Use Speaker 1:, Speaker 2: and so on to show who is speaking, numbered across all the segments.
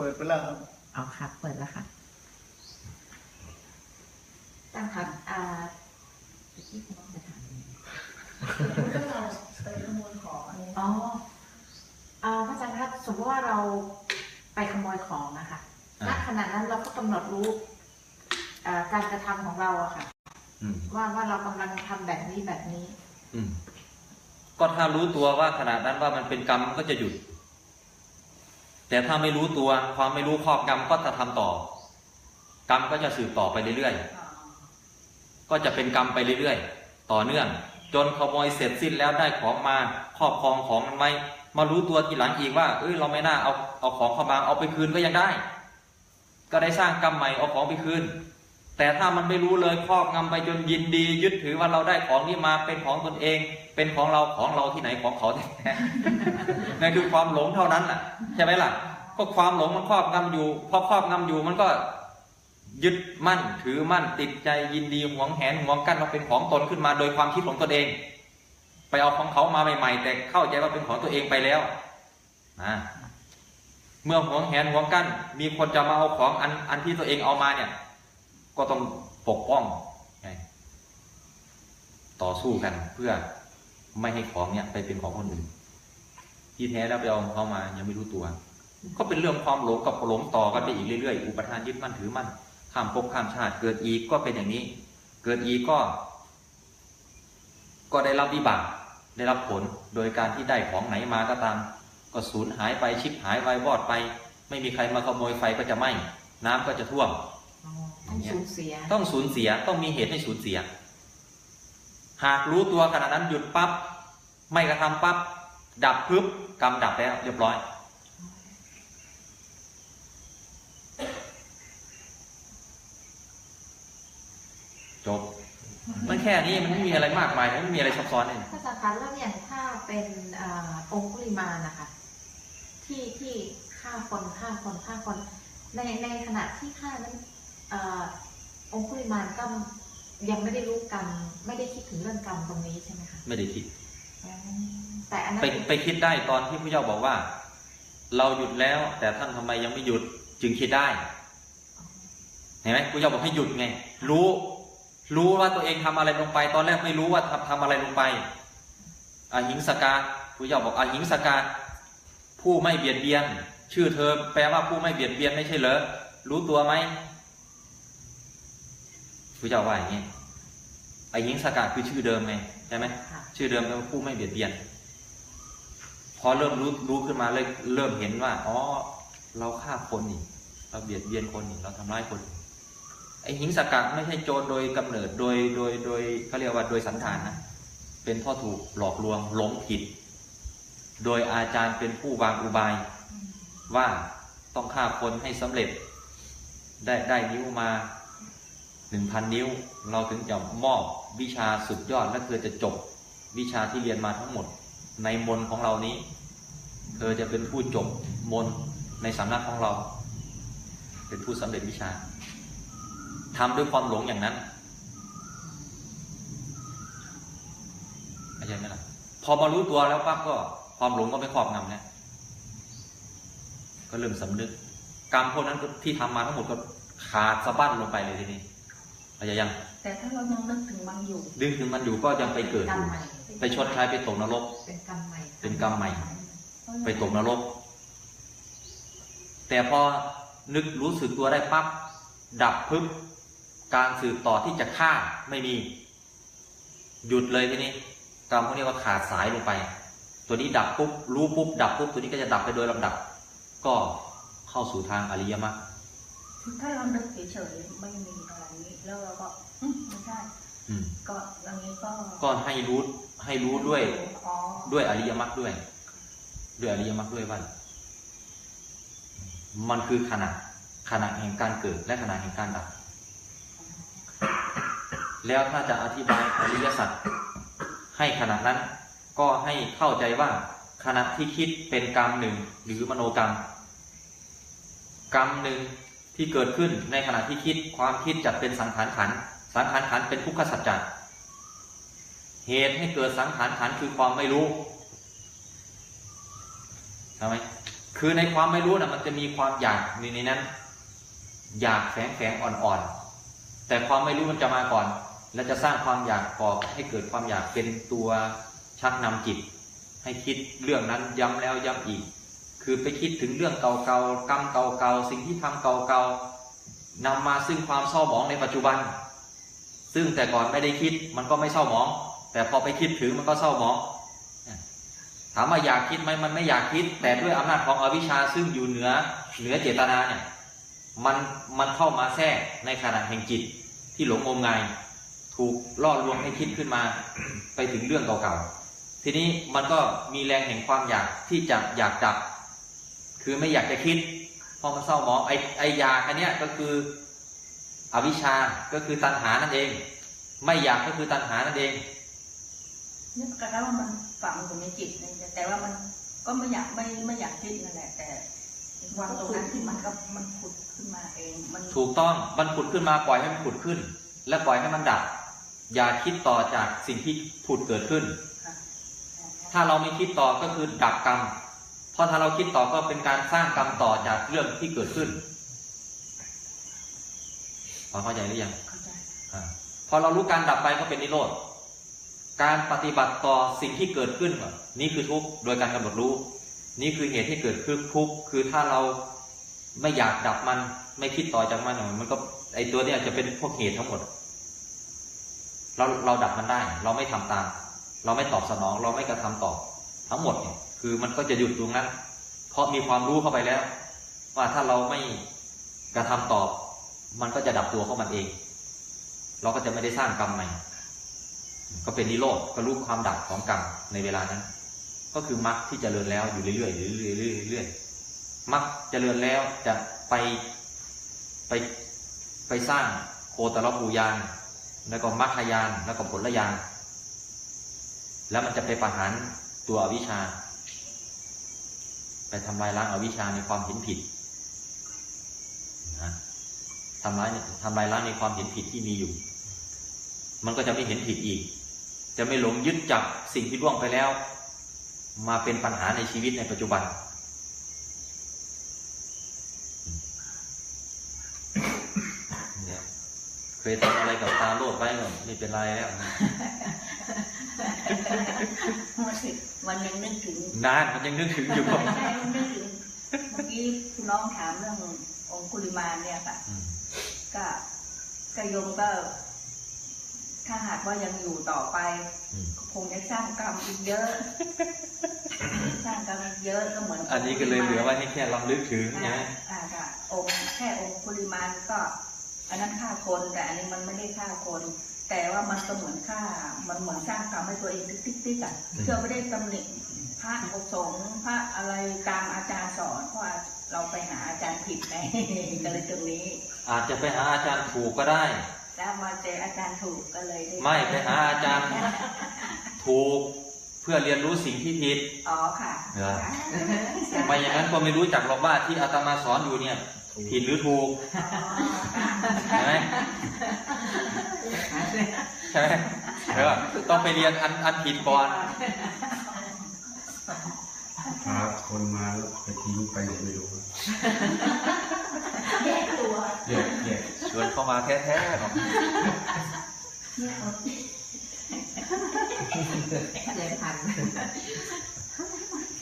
Speaker 1: ปิดไปแล้วครับ
Speaker 2: เอาค่ะ เปิดแล้วค่ะตั้งค่ะอ่าเมื่อกี้คุณต้องจะถามอะไร
Speaker 3: ถ้าเราไปขโมยของอะไร
Speaker 2: อ๋ออ่าพระอาจารย์คะสมมติว่าเราไปขโมยของนะคะณ
Speaker 4: อ่า
Speaker 2: ขณะนั้นเราก็กำหนดรู้อ่าการกระทำของเราอะค่ะ
Speaker 4: อืม
Speaker 2: ว่าว่าเรากำลังทำแบบนี้แบบนี้
Speaker 4: อืมก็ถ้ารู้ตัวว่าขณะนั้นว่ามันเป็นกรรมมันก็จะหยุด แต่ถ้าไม่รู้ตัวความไม่รู้ครอบกรรมก็จะทำต่อ กรรมก็จะสืบต่อไปเรื่อยๆก็จะเป็นกรรมไปเรื่อยๆต่อเนื่อง จนขโมยเสร็จสิ้นแล้วได้ของมาครอบครองของมันไว้มารู้ตัวทีหลังอีกว่า เอ้ยเราไม่น่าเอาเอาของเข้ามาเอาไปคืนก็ยังได้ ก็ได้สร้างกรรมใหม่เอาของไปคืน แต่ถ้ามันไม่รู้เลยครอบงำไปจนยินดี ยึดถือว่าเราได้ของนี้มาเป็นของตนเอง เป็นของเราของเราที่ไหนของเขาแท้ๆนั่นคือความหลงเท่านั้นแหละใช่ไหมล่ะ ก็ความหลงมันครอบงำอยู่พอครอบงำอยู่มันก็ยึดมั่นถือมั่นติดใจยินดีหวงแหนหวงกั้นว่าเป็นของตนขึ้นมาโดยความคิดของตนเอง ไปเอาของเขามาใหม่ๆ แต่เข้าใจว่าเป็นของตัวเองไปแล้วนะเมื่อหวงแหนหวงกั้น มีคนจะมาเอาของอันอันที่ตัวเองเอามาเนี่ย ก็ต้องปกป้องต่อสู้กันเพื่อไม่ให้ของเนี่ยไปเป็นของคนอื่นที่แท้แล้วไปเอาเขามายังไม่รู้ตัว ก็เป็นเรื่องความหลงกับหลงต่อกันไปอีกเรื่อยๆอุปทานยึดมั่นถือมั่นข้ามภพข้ามชาติ เกิดอีกก็เป็นอย่างนี้ เกิดอีกก็ ก็ได้รับวิบากได้รับผลโดยการที่ได้ของไหนมาก็ตาม ก็สูญหายไปชิบหายไปวอดไป ไม่มีใครมาขโมยไฟก็จะไหม้น้ำก็จะท่วม
Speaker 2: ต้องสูญเสีย
Speaker 4: ต้องสูญเสียต้องมีเหตุให้สูญเสีย หากรู้ตัวขณะนั้นหยุดปั๊บไม่กระทำปั๊บดับปึ๊บกรรมดับแล้วเรียบร้อย จบมันแค่นี้มันไม่มีอะไรมากมายมันไม่มีอะไรซับซ้อนเลย
Speaker 2: พระอาจารย์คะแล้วอย่างถ้าเป็นอาองคุลิมานนะคะ ที่ที่ฆ่าคนฆ่าคนฆ่าคน ในในขณะที่ฆ่านั้น อาองคุลิมานก็ยังไม่ได้รู้กรรม ไม่ได้คิดถึงเรื่องกรรมตรงนี้ใช่ไหมคะ
Speaker 4: ไม่ได้คิด
Speaker 2: อืมแต่อันนั้น
Speaker 4: ไปไปคิดได้ตอนที่พระเจ้าบอกว่า เราหยุดแล้ว แต่ท่านทำไมยังไม่หยุดจึงคิดได้เห็นไหมพระเจ้าบอกให้หยุดไง รู้ รู้ว่าตัวเองทำอะไรลงไป ตอนแรกไม่รู้ว่าทำทำอะไรลงไปอหิงสกาพระเจ้าบอกอหิงสกาผู้ไม่เบียดเบียน ชื่อเธอแปลว่าผู้ไม่เบียดเบียนไม่ใช่เหรอรู้ตัวไหม พระเจ้าว่าอย่างนี้อหิงสกาคือชื่อเดิมไงใช่ไหม
Speaker 2: ค่ะ
Speaker 4: ชื่อเดิมเป็นผู้ไม่เบียดเบียน พอเริ่มรู้รู้ขึ้นมาเลยเริ่มเห็นว่าอ๋อเราฆ่าคนนี่เราเบียดเบียนคนนี่เราทำร้ายคนไอ้หิงสกัดไม่ใช่โจรโดยกำเนิดโดยโดยโดยเขาเรียกว่าโดยสันฐานนะเป็นเพ่อถูกหลอกลวงหลงผิด โดยอาจารย์เป็นผู้วางอุบายว่าต้องฆ่าคนให้สำเร็จ ได้ได้นิ้วมา หนึ่งพันนิ้ว เราถึงจะมอบวิชาสุดยอด และเธอจะจบวิชาที่เรียนมาทั้งหมด ในมนต์ของเรานี้ เธอจะเป็นผู้จบมนต์ในสำนักของเรา เป็นผู้สำเร็จวิชาทำด้วยความหลงอย่างนั้นเข้าใจไหมล่ะพอมารู้ตัวแล้วปั๊บก็ความหลงก็ไม่ครอบงำแล้วก็เริ่มสำนึก กรรมพวกนั้นที่ทำมาทั้งหมดก็ขาดสะบั้นลงไปเลยทีนี้ เข้าใจยัง
Speaker 3: แต่ถ้าเรายังนึกถึงมันอยู่
Speaker 4: ดึงถึงมันอยู่ก็ยังไปเกิด
Speaker 2: กร
Speaker 4: อ
Speaker 2: รม
Speaker 4: ยู่
Speaker 2: ใหม่
Speaker 4: ไปชดใช้ไปตกนรก
Speaker 2: เป็นกรรมใหม่
Speaker 4: เป็นกรรมใหม่ ไปตกนรก แต่พอนึกรู้สึกตัวได้ปั๊บดับปึ๊บการสืบต่อที่จะฆ่าไม่มี หยุดเลยทีนี้กรรมพวกนี้ก็ขาดสายลงไป ตัวนี้ดับปุ๊บรู้ปุ๊บดับปุ๊บตัวนี้ก็จะดับไปโดยลำดับ ก็เข้าสู่ทางอริยมรรค
Speaker 3: ถ้าเรานึกเฉยๆไม่มีอะไรนี้ แล้วเราก็อืมไม่ใช่
Speaker 4: อืม
Speaker 3: ก็อย่างนี้ก็
Speaker 4: ก็ให้รู้ให้รู้ด้วย
Speaker 3: อ๋อ
Speaker 4: ด้วยอริยมรรคด้วย ด้วยอริยมรรคด้วยว่ามันคือขณะขณะแห่งการเกิดและขณะแห่งการดับ แล้วถ้าจะอธิบายอริยสัจให้ขณะนั้น ก็ให้เข้าใจว่าขณะที่คิดเป็นกรรมหนึ่งหรือมโนกรรม กรรมหนึ่ง ที่เกิดขึ้นในขณะที่คิดความคิดจัดเป็นสังขารขัน สังขารขันเป็นทุกขสัจจะเหตุให้เกิดสังขารขันคือความไม่รู้ใช่ไหมคือในความไม่รู้นะมันจะมีความอยากในในนั้น อยากแฝงแฝงอ่อนๆ แต่ความไม่รู้มันจะมาก่อน และจะสร้างความอยากก่อให้เกิดความอยากเป็นตัวชักนำจิต ให้คิดเรื่องนั้นย้ำแล้วย้ำอีก คือไปคิดถึงเรื่องเก่าๆกรรมเก่าๆสิ่งที่ทำเก่าๆนำมาซึ่งความเศร้าหมองในปัจจุบัน ซึ่งแต่ก่อนไม่ได้คิดมันก็ไม่เศร้าหมอง แต่พอไปคิดถึงมันก็เศร้าหมองถามว่าอยากคิดไหมมันไม่อยากคิด แต่ด้วยอำนาจของอวิชชาซึ่งอยู่เหนือเหนือเจตนาเนี่ยมันมันเข้ามาแทรกในขณะแห่งจิตที่หลงงมงาย ถูกล่อลวงให้คิดขึ้นมาไปถึงเรื่องเก่าๆทีนี้มันก็มีแรงแห่งความอยากที่จะอยากดับ คือไม่อยากจะคิดเพราะมันเศร้าหมองไอไออยากอันเนี้ยก็คืออวิชชาก็คือตัณหานั่นเอง ไม่อยากก็คือตัณหานั่นเอง
Speaker 3: นึกกันแล้วว่ามันฝังอยู่ในจิตนะแต่ว่ามันก็ไม่อยากไม่ไม่อยากคิดนั่นแหละแต่วันตรงนั้นที่มันก็มันผุดขึ้นมาเองมัน
Speaker 4: ถูกต้องมันผุดขึ้นมาปล่อยให้มันผุดขึ้น และปล่อยให้มันดับ อย่าคิดต่อจากสิ่งที่ผุดเกิดขึ้น
Speaker 3: ค่ะ
Speaker 4: ถ้าเราไม่คิดต่อก็คือดับกรรมเพ ราะถ้าเราคิดต่อก็เป็นการสร้างกรรมต่อจากเรื่องที่เกิดขึ้นพอเข้าใจหรือยัง
Speaker 3: เข้าใจ
Speaker 4: อาพอเรารู้การดับไปก็เป็นนิโรธ การปฏิบัติต่อสิ่งที่เกิดขึ้นว่านี่คือทุกข์โดยการกำหนดรู้ นี่คือเหตุที่เกิดขึ้นทุกข์คือถ้าเราไม่อยากดับมัน ไม่คิดต่อจากมันมันก็ไอตัวเนี้ยจะเป็นพวกเหตุทั้งหมด เราเราดับมันได้ เราไม่ทำตาม เราไม่ตอบสนอง เราไม่กระทำตอบทั้งหมดเนี่ย คือมันก็จะหยุดตรงนั้น เพราะมีความรู้เข้าไปแล้ว ว่าถ้าเราไม่กระทำตอบ มันก็จะดับตัวของมันเอง เราก็จะไม่ได้สร้างกรรมใหม่ ก็เป็นนิโรธก็รู้ความดับของกรรมในเวลานั้น ก็คือมรรคที่เจริญแล้วอยู่เรื่อยๆเรื่อยๆเรื่อยๆเรื่อยๆมรรคเจริญแล้วจะไปไปไปสร้างโคตรภูยานแล้วก็มรรคยานแล้วก็ผลยานแล้วมันจะไปประหารตัวอวิชชา ไปทำลายล้างอาวิชชาในความเห็นผิดนะทำลายทำลายล้างในความเห็นผิดที่มีอยู่ มันก็จะไม่เห็นผิดอีก จะไม่หลงยึดจับสิ่งที่ล่วงไปแล้ว มาเป็นปัญหาในชีวิตในปัจจุบันเนี่ยเคยทำอะไรกับตาโลดไปก็ไม่เป็นไรแล้ว
Speaker 3: มันยังนึกถึง
Speaker 4: นานมันยังนึกถึงอยู่
Speaker 3: ใช่มันนึกถึงเมื่อกี้คุณน้องถามเรื่ององคุลิมานเนี่ยค่ะ
Speaker 4: อืม
Speaker 3: ก็กโยมก็ ถ้าหากว่ายังอยู่ต่อไป
Speaker 4: อืม
Speaker 3: คงจะสร้างกรรมอีกเยอะ สร้างกรรมอีกเยอะก็เหมือน
Speaker 4: อันนี้ก็เลยเหลือไว้ให้แค่ลำลึกถึง
Speaker 3: อ่า
Speaker 4: ใช่ไหม
Speaker 3: อ่าค่ะองค์แค่องค์ปริมาณก็ อันนั้นฆ่าคนแต่อันนี้มันไม่ได้ฆ่าคน แต่ว่ามันก็เหมือนฆ่า มันเหมือนสร้างกรรมให้ตัวเองติ๊กติ๊กๆอะเชื่อไม่ได้ตำหนิพระอสงฆ์พระอะไรตามอาจารย์สอนเพราะว่าเราไปหาอาจารย์ผิดไงก็เลยตรงนี้
Speaker 4: อาจจะไปหาอาจารย์ถูกก็ได้
Speaker 3: แล้วมาเจออาจารย์ถูกก็เลยด้
Speaker 4: ไม่ไปหาอาจารย์ถูกเพื่อเรียนรู้สิ่งที่ผิด
Speaker 3: อ๋อค่ะ
Speaker 4: เหรอไม่อย่างนั้นก็ไม่รู้จักหรอกว่าที่อาตมาสอนอยู่เนี่ย ผิดหรือถูก
Speaker 3: อ๋อค่ะ
Speaker 4: ใช่ไหมใช่ไหมเออต้องไปเรียนอันอันผิดก่อน
Speaker 1: พาคนมาแล้วไปทิ้งไปไหนไม่รู้
Speaker 3: แยกตัว
Speaker 1: แยกแยก
Speaker 4: ชวนเข้ามาแท้ๆหรอก
Speaker 3: แยกตัว
Speaker 2: เลยพัน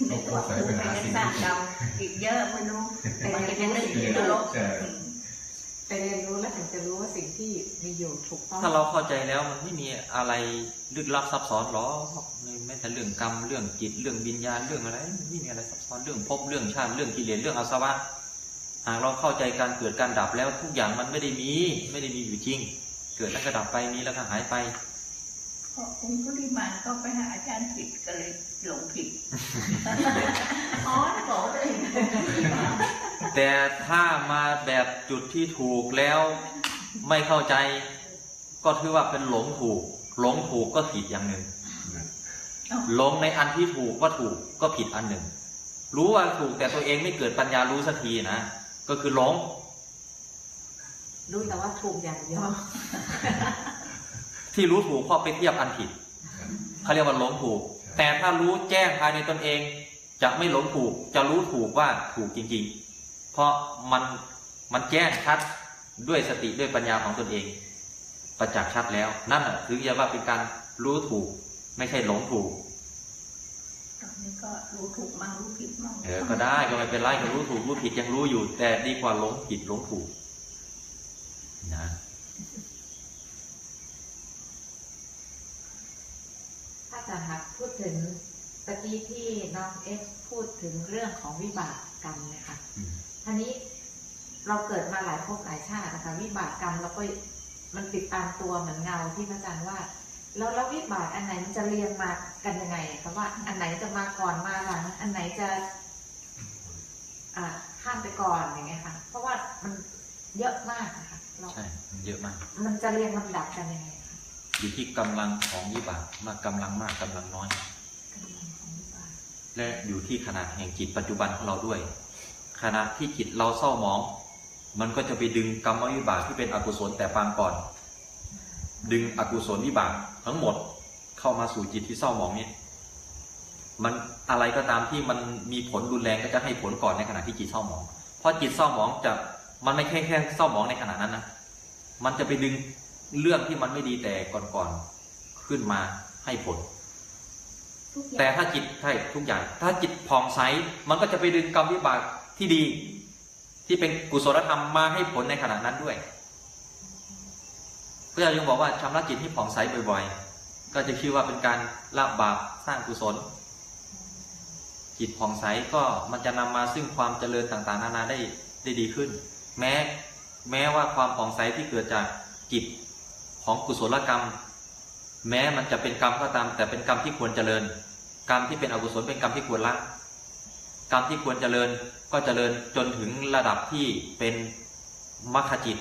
Speaker 3: ในตัวกูไปสร้างกรรมอีกเยอะไม่รู้แต่มันยังนึกถึงนรก
Speaker 1: ใช่
Speaker 2: ไปเรียนรู้แล้วถึงจะรู้ว่าสิ่งที่มีอยู่ถูกต้อง
Speaker 4: ถ้าเราเข้าใจแล้วมันไม่มีอะไรลึกลับซับซ้อนหรอกแม้แต่เรื่องกรรมเรื่องจิตเรื่องวิญญาณเรื่องอะไรไม่มีอะไรซับซ้อนเรื่องภพเรื่องชาติเรื่องกิเลสเรื่องอาสวะหากเราเข้าใจการเกิดการดับแล้วทุกอย่างมันไม่ได้มี ไม่ได้มีอยู่จริง เกิดแล้วก็ดับไปมีแล้วก็หายไป
Speaker 3: พอองค์กุลิมานก็ไปหาอาจารย์ผิดก็เลยหลงผิดอ๋อบอกว่าตัวเอง
Speaker 4: แต่ถ้ามาแบบจุดที่ถูกแล้วไม่เข้าใจ ก็ถือว่าเป็นหลงถูก หลงถูกก็ผิดอย่างหนึ่งหลงในอันที่ถูกว่าถูกก็ผิดอันหนึ่ง รู้ว่าถูกแต่ตัวเองไม่เกิดปัญญารู้สักทีนะก็คือหลง
Speaker 2: รู้แต่ว่าถูกอย่างเดียว
Speaker 4: ที่รู้ถูกเพราะไปเทียบอันผิดเขาเรียกว่าหลงถูก แต่ถ้ารู้แจ้งภายในตนเอง จะไม่หลงถูก จะรู้ถูกว่าถูกจริง ๆ เพราะมันมันแจ้งชัดด้วยสติด้วยปัญญาของตนเอง ประจักษ์ชัดแล้ว นั่นน่ะถึงจะว่าเป็นการรู้ถูก ไม่ใช่หลงถูก
Speaker 3: ตอนนี้ก็รู้ถูกมั่งรู้ผิดมั่ง
Speaker 4: เออก็ได้ก็ไม่เป็นไรก็รู้ถูกรู้ผิดยังรู้อยู่ แต่ดีกว่าหลงผิดหลงถูกนะ
Speaker 2: ถ้าอาจารย์คะพูดถึงตะกี้ที่น้องเอสพูดถึงเรื่องของวิบากกรรมเนะคะ
Speaker 4: อืม
Speaker 2: ทีนี้เราเกิดมาหลายภพหลายชาตินะคะวิบากกรรมเราก็มันติดตามตัวเหมือนเงาที่พระอาจารย์ว่าแล้วแล้ววิบากอันไหนมันจะเรียงมากันยังไงคะว่า อันไหนจะมาก่อนมาหลัง อันไหนจะ อ่าข้ามไปก่อนอย่างเงี้ยค่ะ เพราะว่ามันเยอะมากนะคะเรา
Speaker 4: ใช่มันเยอะมาก
Speaker 2: มันจะเรียงลำดับกันยังไงคะ
Speaker 4: อยู่ที่กำลังของวิบากมากกำลังมากกำลังน้อย และอยู่ที่ขนาดแห่งจิตปัจจุบันของเราด้วย ขณะที่จิตเราเศร้าหมอง มันก็จะไปดึงกรรมวิบากที่เป็นอกุศลแต่ปางก่อน ดึงอกุศลวิบากทั้งหมดเข้ามาสู่จิตที่เศร้าหมองนี้มันอะไรก็ตามที่มันมีผลรุนแรงก็จะให้ผลก่อนในขณะที่จิตเศร้าหมอง เพราะจิตเศร้าหมองจะมันไม่แค่แค่เศร้าหมองในขณะนั้นนะ มันจะไปดึง เรื่องที่มันไม่ดีแต่ก่อนๆขึ้นมาให้ผล
Speaker 3: ทุกอย่ง
Speaker 4: แต่ถ้าจิตใช่ทุกอย่าง ถ้าจิตผ่องใสมันก็จะไปดึงกรรมวิบากที่ดี ที่เป็นกุศลธรรมมาให้ผลในขณะนั้นด้วยพระเจ้ายังบอกว่าชำระจิตให้ผ่องใสบ่อยๆ ก็จะชื่อว่าเป็นการละบาปสร้างกุศล จิตผ่องใสก็มันจะนำมาซึ่งความเจริญต่างๆ นานาได้ได้ดีขึ้น แม้แม้ว่าความผ่องใสที่เกิดจากจิต ของกุศลกรรม แม้มันจะเป็นกรรมก็ตาม แต่เป็นกรรมที่ควรเจริญ กรรมที่เป็นอกุศลเป็นกรรมที่ควรละกรรมที่ควรเจริญก็เจริญจนถึงระดับที่เป็นมรรคจิต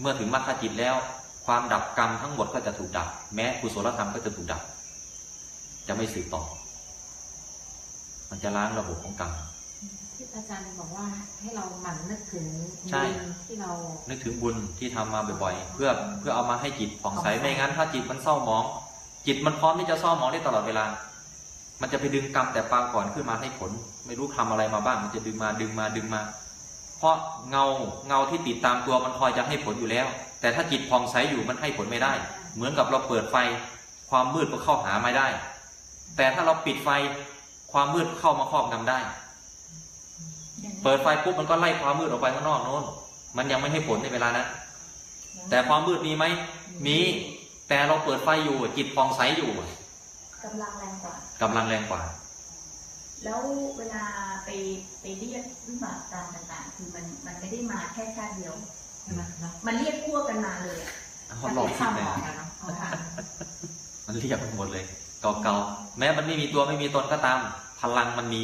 Speaker 4: เมื่อถึงมรรคจิตแล้ว ความดับกรรมทั้งหมดก็จะถูกดับ แม้กุศลธรรมก็จะถูกดับ จะไม่สืบต่อ มันจะล้างระบบของกรรม
Speaker 2: ที่อาจารย์บอกว่าให้เราหมั่นนึกถึง
Speaker 4: ใช่
Speaker 2: บุญที่เรา
Speaker 4: นึกถึงบุญที่ทำมาบ่อยๆ เพื่อเพื่อเอามาให้จิตผ่องใส
Speaker 2: ผ่องใส
Speaker 4: ไม่งั้น ถ้าจิตมันเศร้าหมอง จิตมันพร้อมที่จะเศร้าหมองได้ตลอดเวลา มันจะไปดึงกรรมแต่ปางก่อนขึ้นมาให้ผล ไม่รู้ทำอะไรมาบ้าง มันจะดึงมาดึงมาดึงมา เพราะเงาเงาที่ติดตามตัวมันคอยจะให้ผลอยู่แล้ว แต่ถ้าจิตผ่องใสอยู่มันให้ผลไม่ได้ เหมือนกับเราเปิดไฟ ความมืดก็เข้าหาไม่ได้ แต่ถ้าเราปิดไฟความมืดเข้ามาครอบงำได้
Speaker 3: อย่างนี้
Speaker 4: เปิดไฟปุ๊บมันก็ไล่ความมืดออกไปข้างนอกโน้น มันยังไม่ให้ผลในเวลานั้นแต่ความมืดมีไหม มี แต่เราเปิดไฟอยู่จิตผ่องใสอยู่
Speaker 3: กำลังแรงกว่า
Speaker 4: กำลังแรงกว่า
Speaker 3: แล้วเวลาไปไปเรียกวิบากกรรมต่างๆ คือมันมันไม่ได้มาแค่ชาติเดียว
Speaker 2: ใช่ไหมเนาะ
Speaker 3: มันเรียกพวกกันมาเลยอะ
Speaker 4: เขาหลอกคิ
Speaker 2: ข้า
Speaker 4: ด
Speaker 2: วห
Speaker 4: เลย
Speaker 2: มองอะเนาะเอาค่ะ
Speaker 4: มันเรียกไปหมดเลยเก่าๆแม้มันไม่มีตัวไม่มีตนก็ตาม พลังมันมี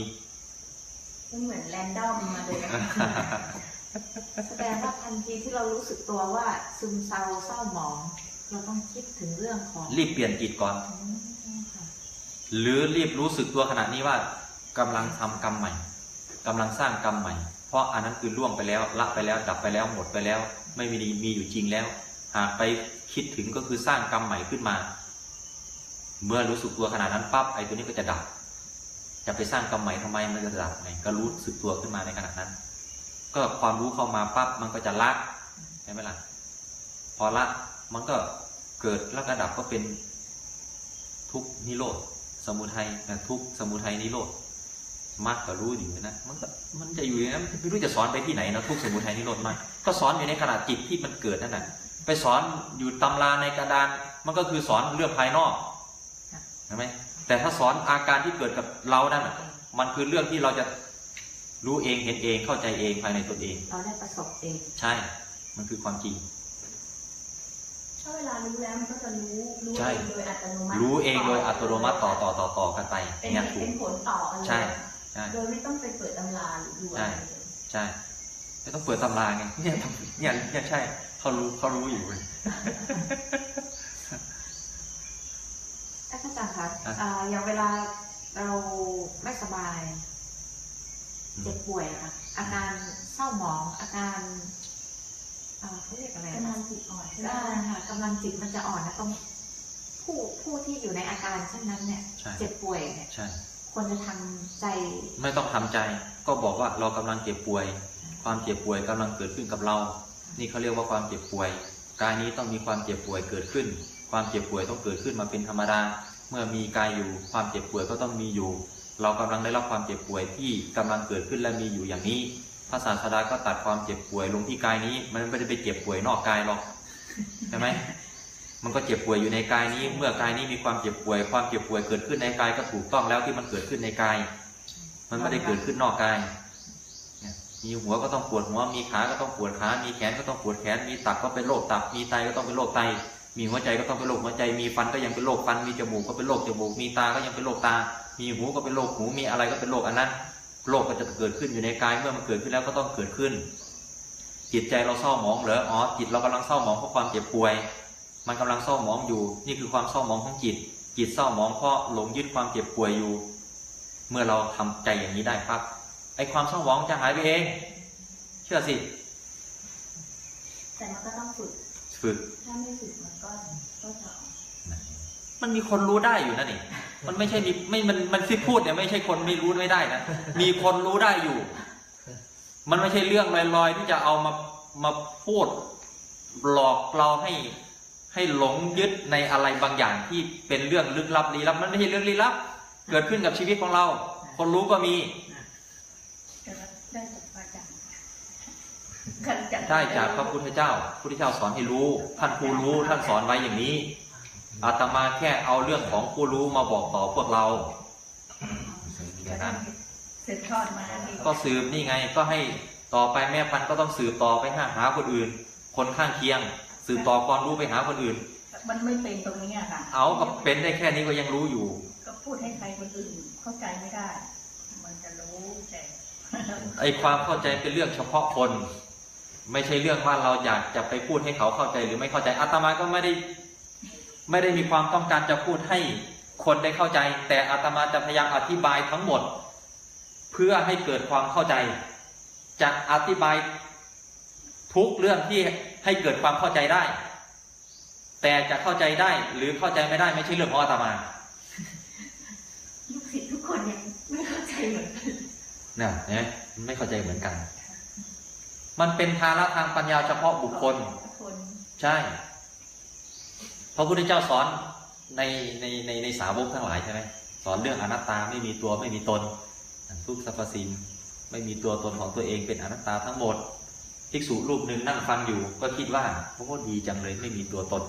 Speaker 3: มันเหมือนแรนดอมมาเลยอะ
Speaker 2: แสดงว่าทันทีที่เรารู้สึกตัวว่าซึมเศร้าเศร้าหมอง เราต้องคิดถึงเรื่องของ
Speaker 4: รีบเปลี่ยนจิตก่อน
Speaker 2: อืมค่ะ
Speaker 4: หรือรีบรู้สึกตัวขณะนี้ว่ากำลังทำกรรมใหม่กำลังสร้างกรรมใหม่ เพราะอันนั้นคือล่วงไปแล้วละไปแล้วดับไปแล้วหมดไปแล้ว ไม่มีดีมีอยู่จริงแล้ว หากไปคิดถึงก็คือสร้างกรรมใหม่ขึ้นมา เมื่อรู้สึกตัวขณะนั้นปั๊บไอ้ตัวนี้ก็จะดับ จะไปสร้างกรรมใหม่ทำไมมันจะดับไงก็รู้สึกตัวขึ้นมาในขณะนั้น ก็ความรู้เข้ามาปั๊บมันก็จะละใช่ไหมล่ะพอละมันก็เกิดแล้วก็ดับก็เป็นทุกข์นิโรธสมุทัยนะทุกข์สมุทัยนิโรธมรรคก็รู้อยู่นะมันก็มันจะอยู่อย่างนั้นไม่รู้จะสอนไปที่ไหนนะทุกข์สมุทัยนิโรธมรรคก็สอนอยู่ในขณะจิตที่มันเกิดนั่นแหละไปสอนอยู่ตำราในกระดาน มันก็คือสอนเรื่องภายนอกใช่ไหม แต่ถ้าสอนอาการที่เกิดกับเรานั่นน่ะ มันคือเรื่องที่เราจะรู้เองเห็นเองเข้าใจเองภายในตนเอง
Speaker 2: เราได้ประสบเอง
Speaker 4: ใช่ มันคือความจริง
Speaker 3: ถ้าเวลารู้แล้วมันก็จะรู้รู้
Speaker 4: ใช่
Speaker 3: เองโดยอัตโนมัติ
Speaker 4: รู้เองโดยอัตโนมัติต่อต่อต่อต่อกันไป
Speaker 3: เป็น
Speaker 4: เนี่ย
Speaker 3: เหตุ
Speaker 4: ถู
Speaker 3: เป็
Speaker 4: ก
Speaker 3: นผลต่อกันเลย
Speaker 4: ใช่ใช่
Speaker 3: โดยไม่ต้องไปเปิดตำราหรือดูอะไรเลย
Speaker 4: ใช่ไม่ต้องเปิดตำราไงเนี่ยเนี่ยเนี่ยใช่เขารู้เขารู้อยู่เลย
Speaker 2: อาจารย์คะ
Speaker 4: อะ
Speaker 2: อ่าอย่างเวลาเราไม่สบาย เจ็บป่วยอะค่ะอาการเศร้าหมอง อาการอ่าเขาเรียกอะไร
Speaker 3: กำลั
Speaker 2: นะ
Speaker 3: งจิตอ่อนใช่ไหม
Speaker 2: ได้ค่ะกำลังจิตมันจะอ่อนนะต้องผู้ผู้ที่อยู่ในอาการเช่นนั้นเนี่ย
Speaker 4: ใช่
Speaker 2: เจ็บป่วยเนี่ย
Speaker 4: ใช่
Speaker 2: คควรจะทำใจ
Speaker 4: ไม่ต้องทำใจ ก็บอกว่าเรากำลังเจ็บป่วย ความเจ็บป่วยกำลังเกิดขึ้นกับเรา นี่เขาเรียกว่าความเจ็บป่วย กายนี้ต้องมีความเจ็บป่วยเกิดขึ้น ความเจ็บป่วยต้องเกิดขึ้นมาเป็นธรรมดา เมื่อมีกายอยู่ความเจ็บป่วยก็ต้องมีอยู่ เรากำลังได้รับความเจ็บป่วยที่กำลังเกิดขึ้นและมีอยู่อย่างนี้พระศาสดาก็ตัดความเจ็บป่วยลงที่กายนี้ มันไม่ได้ไปเจ็บป่วยนอกกายหรอกใช่ไหมมันก็เจ็บป่วยอยู่ในกายนี้ เมื่อกายนี้มีความเจ็บป่วย ความเจ็บป่วยเกิดขึ้นในกายก็ถูกต้องแล้วที่มันเกิดขึ้นในกาย มันไม่ได้เกิดขึ้นนอกกายเนี่ยมีหัวก็ต้องปวดหัว มีขา ก็ต้องปวดขา มีแขนก็ต้องปวดแขน มีตับก็เป็นโรคตับ มีไตก็ต้องเป็นโรคไต มีหัวใจก็ต้องเป็นโรคหัวใจ มีฟันก็ยังเป็นโรคฟัน มีจมูกก็เป็นโรคจมูก มีตาก็ยังเป็นโรคตา มีหูก็เป็นโรคหู มีอะไรก็เป็นโรคอันนั้น โรคก็จะเกิดขึ้นอยู่ในกาย เมื่อมันเกิดขึ้นแล้วก็ต้องเกิดขึ้น จิตใจเราเศร้าหมองเหรอ อ๋อ จิตเรากำลังเศร้าหมองเพราะความเจ็บป่วย มันกำลังเศร้าหมองอยู่ นี่คือความเศร้าหมองของจิต จิตเศร้าหมองเพราะหลงยึดความเจ็บป่วยอยู่ เมื่อเราทำใจอย่างนี้ได้ปั๊บไอ้ความเศร้าหมองจะหายไปเอง เชื่อสิ
Speaker 3: แต่มันก็ต้องฝึก
Speaker 4: ฝึก
Speaker 3: ถ้าไม่ฝึกมัน ก็ก็จะ
Speaker 4: มันมีคนรู้ได้อยู่นะนี่ มันไม่ใช่มีไม่มันมันที่พูดเนี่ยไม่ใช่คนไม่รู้ไม่ได้นะมีคนรู้ได้อยู่ มันไม่ใช่เรื่องลอยๆที่จะเอามามาพูดหลอกเราให้ให้หลงยึดในอะไรบางอย่างที่เป็นเรื่องลึกลับลี้ลับมันไม่ใช่เรื่องลี้ลับ เกิดขึ้นกับชีวิตของเรา คนรู้ก็มี
Speaker 3: จะได้จากพระอาจารย์ กันจั
Speaker 4: ได้จากพระพุทธเจ้าพระพุทธเจ้าสอนให้รู้ ท่านผู้รู้ท่านสอนไว้อย่างนี้ อาตมาแค่เอาเรื่องของผู้รู้มาบอกต่อพวกเราแค่นั้น
Speaker 3: สืบทอดมานี่
Speaker 4: ก็สืบนี่ไงก็ให้ต่อไปแม่พันธุ์ก็ต้องสืบต่อไปหาหาคนอื่น คนข้างเคียง สืบต่อความรู้ไปหาคนอื่น
Speaker 3: มันไม่เป็นตรงนี้อะค่ะ
Speaker 4: เอากับเป็นได้แค่นี้ก็ยังรู้อยู่
Speaker 3: ก็พูดให้ใครคนอื่นเข้าใจไม่ได้ มันจะรู้แต่
Speaker 4: ไอความเข้าใจเป็นเรื่องเฉพาะคน ไม่ใช่เรื่องว่าเราอยากจะไปพูดให้เขาเข้าใจหรือไม่เข้าใจอาตมาก็ไม่ได้ ไม่ได้มีความต้องการจะพูดให้คนได้เข้าใจ แต่อาตมาจะพยายามอธิบายทั้งหมด เพื่อให้เกิดความเข้าใจ จะอธิบายทุกเรื่องที่ให้เกิดความเข้าใจได้ แต่จะเข้าใจได้หรือเข้าใจไม่ได้ไม่ใช่เรื่องของอาตมา
Speaker 3: ลูกศิษย์ทุกคนยังไม่เข้าใจเหมือนกัน
Speaker 4: เนี่ยนะไม่เข้าใจเหมือนกัน มันเป็นภาระทางปัญญาเฉพาะบุคคล
Speaker 3: ทุกคน
Speaker 4: ใช่ พระพุทธเจ้าสอนในในในในสาวกทั้งหลายใช่ไหมสอนเรื่องอนัตตาไม่มีตัวไม่มีตนทุกสรรพสิ่งไม่มีตัวตนของตัวเองเป็นอนัตตาทั้งหมดภิกษุรูปหนึ่งนั่งฟังอยู่ ก็คิดว่าโอ้ดีจังเลยไม่มีตัวตน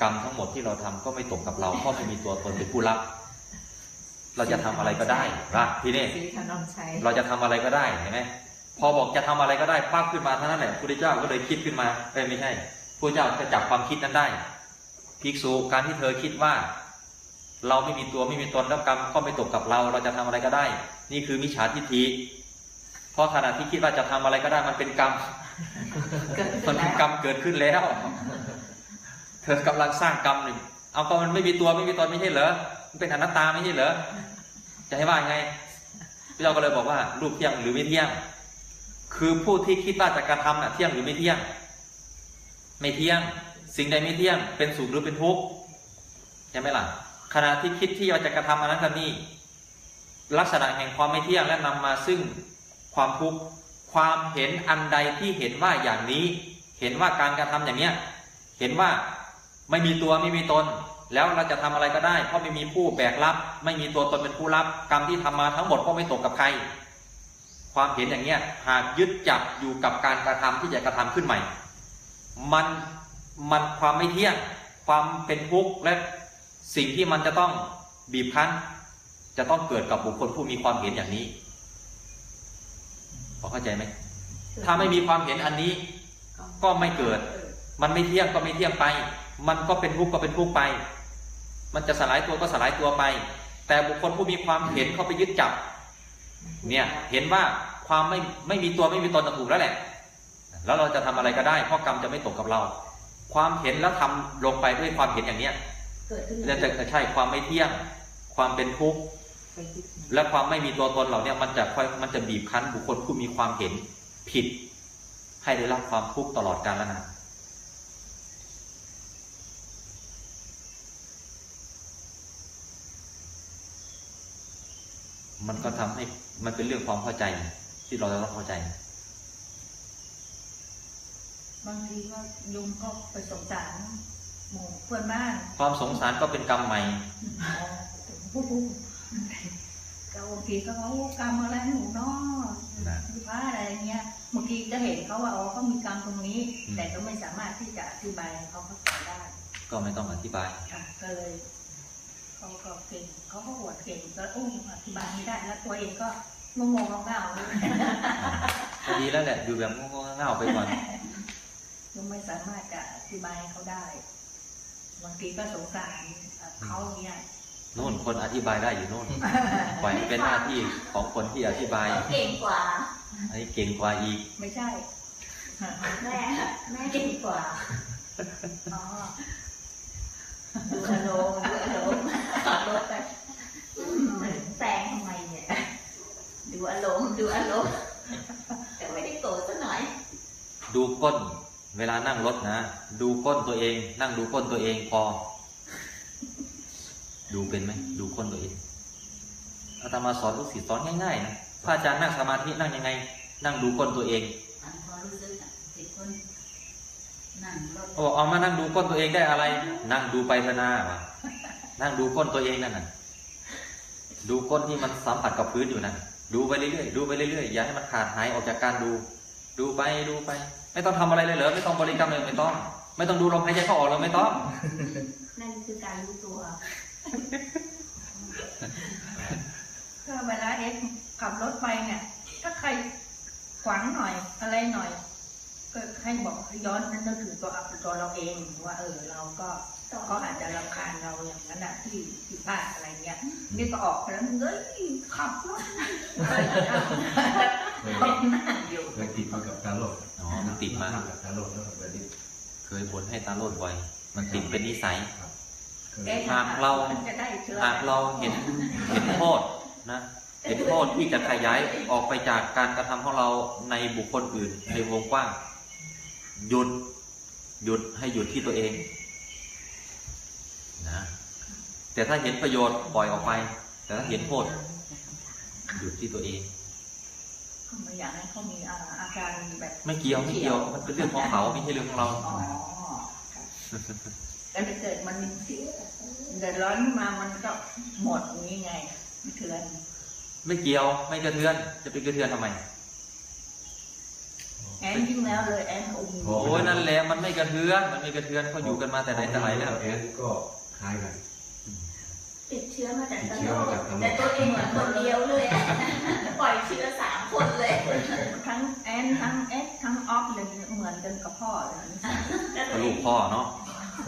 Speaker 4: กรรมทั้งหมดที่เราทำก็ไม่ตกกับเราเพราะไม่มีตัวตนเป็นผู้รับ เราจะทำอะไรก็ได้ละทีนี้
Speaker 2: สีถนนชัย
Speaker 4: เราจะทำอะไรก็ได้เห็นไหม พอบอกจะทำอะไรก็ได้ปั๊บขึ้นมาเท่านั้นแหละพระพุทธเจ้าก็เลยคิดขึ้นมาเอ้ยไม่ใช่พระเจ้าจะจับความคิดนั้นได้ภิกษุการที่เธอคิดว่า เราไม่มีตัวไม่มีตนแล้วกรรมก็ไม่ตกกับเรา เราจะทำอะไรก็ได้ นี่คือมิจฉาทิฏฐิเพราะขณะที่คิดว่าจะทำอะไรก็ได้มันเป็นกรรม
Speaker 2: เกิด
Speaker 4: มั
Speaker 2: ขึ้
Speaker 4: น
Speaker 2: น
Speaker 4: เป็
Speaker 2: แล้
Speaker 4: น
Speaker 2: ว
Speaker 4: กรรมเกิดขึ้นแล้ว เธอกำลังสร้างกรรมหนึ่งเอาก็มันไม่มีตัวไม่มีตนไม่ใช่เหรอมันเป็นอนัตตาไม่ใช่เหรอจะให้ว่าไงพระเจ้าก็เลยบอกว่ารูปเที่ยงหรือไม่เที่ยง คือผู้ที่คิดว่าจะกระทำน่ะเที่ยงหรือไม่เที่ยง ไม่เที่ยง สิ่งใดไม่เที่ยง เป็นสุขหรือเป็นทุกข์ใช่ไหมล่ะขณะที่คิดที่ว่าจะกระทำอันนั้นกับนี่ลักษณะแห่งความไม่เที่ยงและนำมาซึ่งความทุกข์ความเห็นอันใดที่เห็นว่าอย่างนี้ เห็นว่าการกระทำอย่างเนี้ยเห็นว่าไม่มีตัวไม่มีตน แล้วเราจะทำอะไรก็ได้ เพราะไม่มีผู้แบกรับ ไม่มีตัวตนเป็นผู้รับ กรรมที่ทำมาทั้งหมดก็ไม่ตกกับใคร ความเห็นอย่างเนี้ยหากยึดจับอยู่กับการกระทำที่จะกระทำขึ้นใหม่ มันมันความไม่เที่ยง ความเป็นทุกข์และสิ่งที่มันจะต้องบีบคั้น จะต้องเกิดกับบุคคลผู้มีความเห็นอย่างนี้พอเข้าใจไหมถ้าไม่มีความเห็นอันนี้ ก็ไม่เกิด มันไม่เที่ยงก็ไม่เที่ยงไป มันก็เป็นทุกข์ก็เป็นทุกข์ไป มันจะสลายตัวก็สลายตัวไป แต่บุคคลผู้มีความเห็นเขาไปยึดจับ เนี่ยเห็นว่าความไม่ไม่มีตัวไม่มีตนถูกแล้วแหละ แล้วเราจะทำอะไรก็ได้ เพราะกรรมจะไม่ตกกับเรา ความเห็นแล้วทำลงไปด้วยความเห็นอย่างเนี้ย
Speaker 3: เกิดขึ้น
Speaker 4: จะจะใช่ความไม่เที่ยง ความเป็นทุกข์
Speaker 2: ไปยึด
Speaker 4: และความไม่มีตัวตนเหล่าเนี้ยมันจะค่อยมันจะบีบคั้นบุคคลผู้มีความเห็นผิด ให้ได้รับความทุกข์ตลอดกาลและนาน มันก็ทำให้มันเป็นเรื่องความเข้าใจ ที่เราจะต้องเข้าใจ
Speaker 3: บางทีก็ยุงก็ไปสงสารหมู่เพื่อนบ้าน
Speaker 4: ความสงสารก็เป็นกรรมใหม่
Speaker 3: ก็บางทีก็เขากรรมอะไรหนูเนาะ
Speaker 4: นะ
Speaker 3: พระอะไรเงี้ยบางทีก็เห็นเขาว่าอ๋อเขามีกรรมตรงนี้
Speaker 4: อืม
Speaker 3: แต่ก็ไม่สามารถที่จะอธิบายให้เขาเข้าใจได้
Speaker 4: ก็ไม่ต้องอธิบาย
Speaker 3: ค่ะก็เลย เขาก็เก่งเขาก็อวดเก่งก็อุ้มอธิบายไม่ได้แล้วตัวเองก็งงงๆเงาๆเลย
Speaker 4: ก็ดีแล้วแหละอยู่แบบงงๆเง่าๆไปก่อน
Speaker 3: ยังไม่สามารถจะอธิบายให้เขาได้บางทีก็สงสารเขาเนี่ย
Speaker 4: โน่นคนอธิบายได้อยู่โน่นปล่อยให้เป็นหน้าที่ของคนที่อธิบาย
Speaker 5: เก่งกว่า
Speaker 4: อันนี้เก่งกว่าอีก
Speaker 3: ไม่ใช่
Speaker 5: แม่แม่เก่งกว่า
Speaker 3: อ๋อ
Speaker 5: ดูอารมณ์ดูอารมณ์ขับรถไปแซงทำไมเนี่ย ดูอารมณ์ดูอารมณ์แต่ไม่ได้โกรธซะหน่อย
Speaker 4: ดูก้น เวลานั่งรถนะ ดูก้นตัวเอง นั่งดูก้นตัวเองพอ ดูเป็นไหม ดูก้นตัวเองอาตมาสอนลูกศิษย์สอนง่ายๆนะพระอาจารย์นั่งสมาธินั่งยังไง นั่งดูก้นตัวเอง
Speaker 6: อันพอรู้สึกอะติดคนนั่งรถ
Speaker 4: เขาบอกเอามานั่งดูก้นตัวเองได้อะไร นั่งดูไปเถอะนาวะนั่งดูก้นตัวเองนั่นน่ะดูก้นที่มันสัมผัสกับพื้นอยู่นั่นดูไปเรื่อยๆดูไปเรื่อยๆอย่าให้มันขาดหายออกจากการดู ดูไปดูไป ไม่ต้องทำอะไรเลยเหรอไม่ต้องบริกรรมเลยไม่ต้อง ไม่ต้องดูลมหายใจเข้าออกเลยไม่ต้อง
Speaker 5: นั่นคือการรู้ตัว
Speaker 3: ก็เวลาเอ็กขับรถไปเนี่ย ถ้าใครขวางหน่อยอะไรหน่อย ก็ให้บอกให้ย้อนนั่นก็คือตัวตัวเราเองว่าเออเราก็ก็อาจจะรำคาญเราอย่างนั้นนะที่ที่พลาดอะไรเงี้ยนี่ก็ออกไปแล้วเฮ้ยขับรถอะไรอย่างเงี้ยต้องนั่งอยู่
Speaker 1: เคยติดมากับตาโลด
Speaker 4: อ๋อมันติดมา
Speaker 1: กับตาโลดแล้วแบบนี้
Speaker 4: เคยบ่นให้ตาโลดบ่อย มันติดเป็นนิสัย
Speaker 1: ครับเคย
Speaker 3: เอ๊ะ
Speaker 4: หากเรา
Speaker 3: จะได้เชื้อ
Speaker 4: หากเราเห็นเห็นโทษนะเห็นโทษที่จะขยายออกไปจากการกระทำของเราในบุคคลอื่นในวงกว้าง หยุด หยุดให้หยุดที่ตัวเองนะแต่ถ้าเห็นประโยชน์ปล่อยออกไป แต่ถ้าเห็นโทษหยุดที่ตัวเอง
Speaker 3: ไม่อยากให้เขามีอาอาการแบบ
Speaker 4: ไม่เกี่ยวไม่เกี่ยวมันเป็นเรื่องของเขาไม่ใช่เรื่องของเรา
Speaker 3: อ๋อแต่ถ้าเกิดมันเดือดร้อนขึ้นมามันก็หมดอย่างนี้ไงไม่เถื่อน
Speaker 4: ไม่เกี่ยวไม่กระเทือน จะไปกระเทือนทำไม
Speaker 3: แอนยิ่งแล้วเลยแอนอุ้ม
Speaker 4: โอ้ยนั่นแหละมันไม่กระเทือนมันไม่กระเทือนเขาอยู่กันมาแต่ไหนแต่ไรแล้ว
Speaker 1: แอนก็คล้ายกัน
Speaker 5: ติดเชื้อมาจาก
Speaker 1: ติด
Speaker 5: ต
Speaker 1: เชื้อ
Speaker 5: ลอ
Speaker 1: มา
Speaker 5: ด
Speaker 1: จากตลอด
Speaker 5: แต่ตัวเองเหมือนคนเดียวเลยอะปล่อยเชื้อสามคนเลย
Speaker 3: ทั้งแอนทั้งเอ็กทั้งออฟเลยเหมือนกันกับพ่อเลย
Speaker 4: ก็ลูกพ่อเนาะ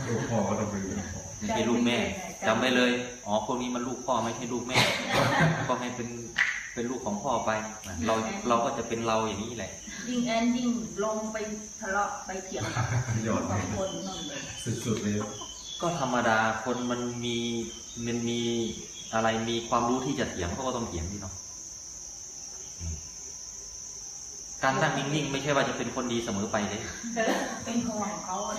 Speaker 1: ลูกพ่อก็ต้องเป็นลูกพ่อ
Speaker 4: ไม่ใช่ลูกแม่จำไว้เลยอ๋อพวกนี้มันลูกพ่อไม่ใช่ลูกแม่ ก็ให้เป็น เป็นลูกของพ่อไป เราเราก็จะเป็นเราอย่างนี้แหละ
Speaker 3: ยิ่งแอนยิ่งลงไปทะเลาะไปเถียงกับ
Speaker 1: ยอด
Speaker 3: บางคนนั่นเลย
Speaker 1: สุดๆเลย
Speaker 4: ก็ธรรมดาคนมันมีมันมีอะไรมีความรู้ที่จะเถียงเขาก็ต้องเถียงพี่เนาะอืมการนั่งนิ่งๆ ไม่ใช่ว่าจะเป็นคนดีเสมอไปเลย
Speaker 3: เป็นห่วงเขาอะ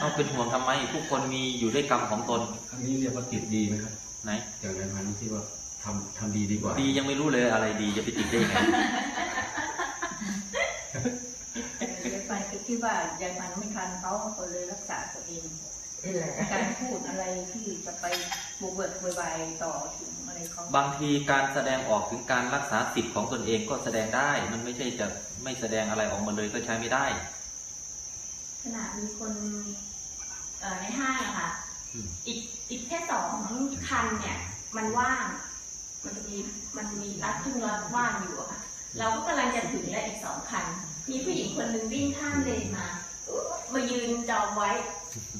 Speaker 4: เอาเป็นห่วงทำไมทุกคนมีอยู่ด้วยกรรมของตน
Speaker 1: อันนี้เรียกว่าติดดีไหมครับ
Speaker 4: ไหน
Speaker 1: อย่างในพันที่ว่า ทำทำดีดีกว่า
Speaker 4: ดียังไม่รู้เลยอะไรดีจะไปติดได้ยังไง
Speaker 3: ยายปันก็คิดว่ายายปันไม่ทันเขาก็เลยรักษาตัวเองการพูดอะไรที่จะไปบวกเบิกวายต่อถึงอะไรเขา
Speaker 4: บางทีการแสดงออกถึงการรักษาสิทธิ์ของตนเองก็แสดงได้ มันไม่ใช่จะไม่แสดงอะไรออกมาเลยก็ใช้ไม่ได้
Speaker 5: ขนาดมีคนเอ่อในห้างอะค่ะ
Speaker 4: อืม
Speaker 5: อีกอีกแค่สองคันเนี่ย มันว่าง มันจะมีมันมีรัดทุ่งรัดว่างอยู่อะค่ะเราก็กำลังจะถึงแล้วอีกสองคัน มีผู้หญิงคนหนึ่งวิ่งข้ามเลนมาอุ๊ยมายืนจองไว้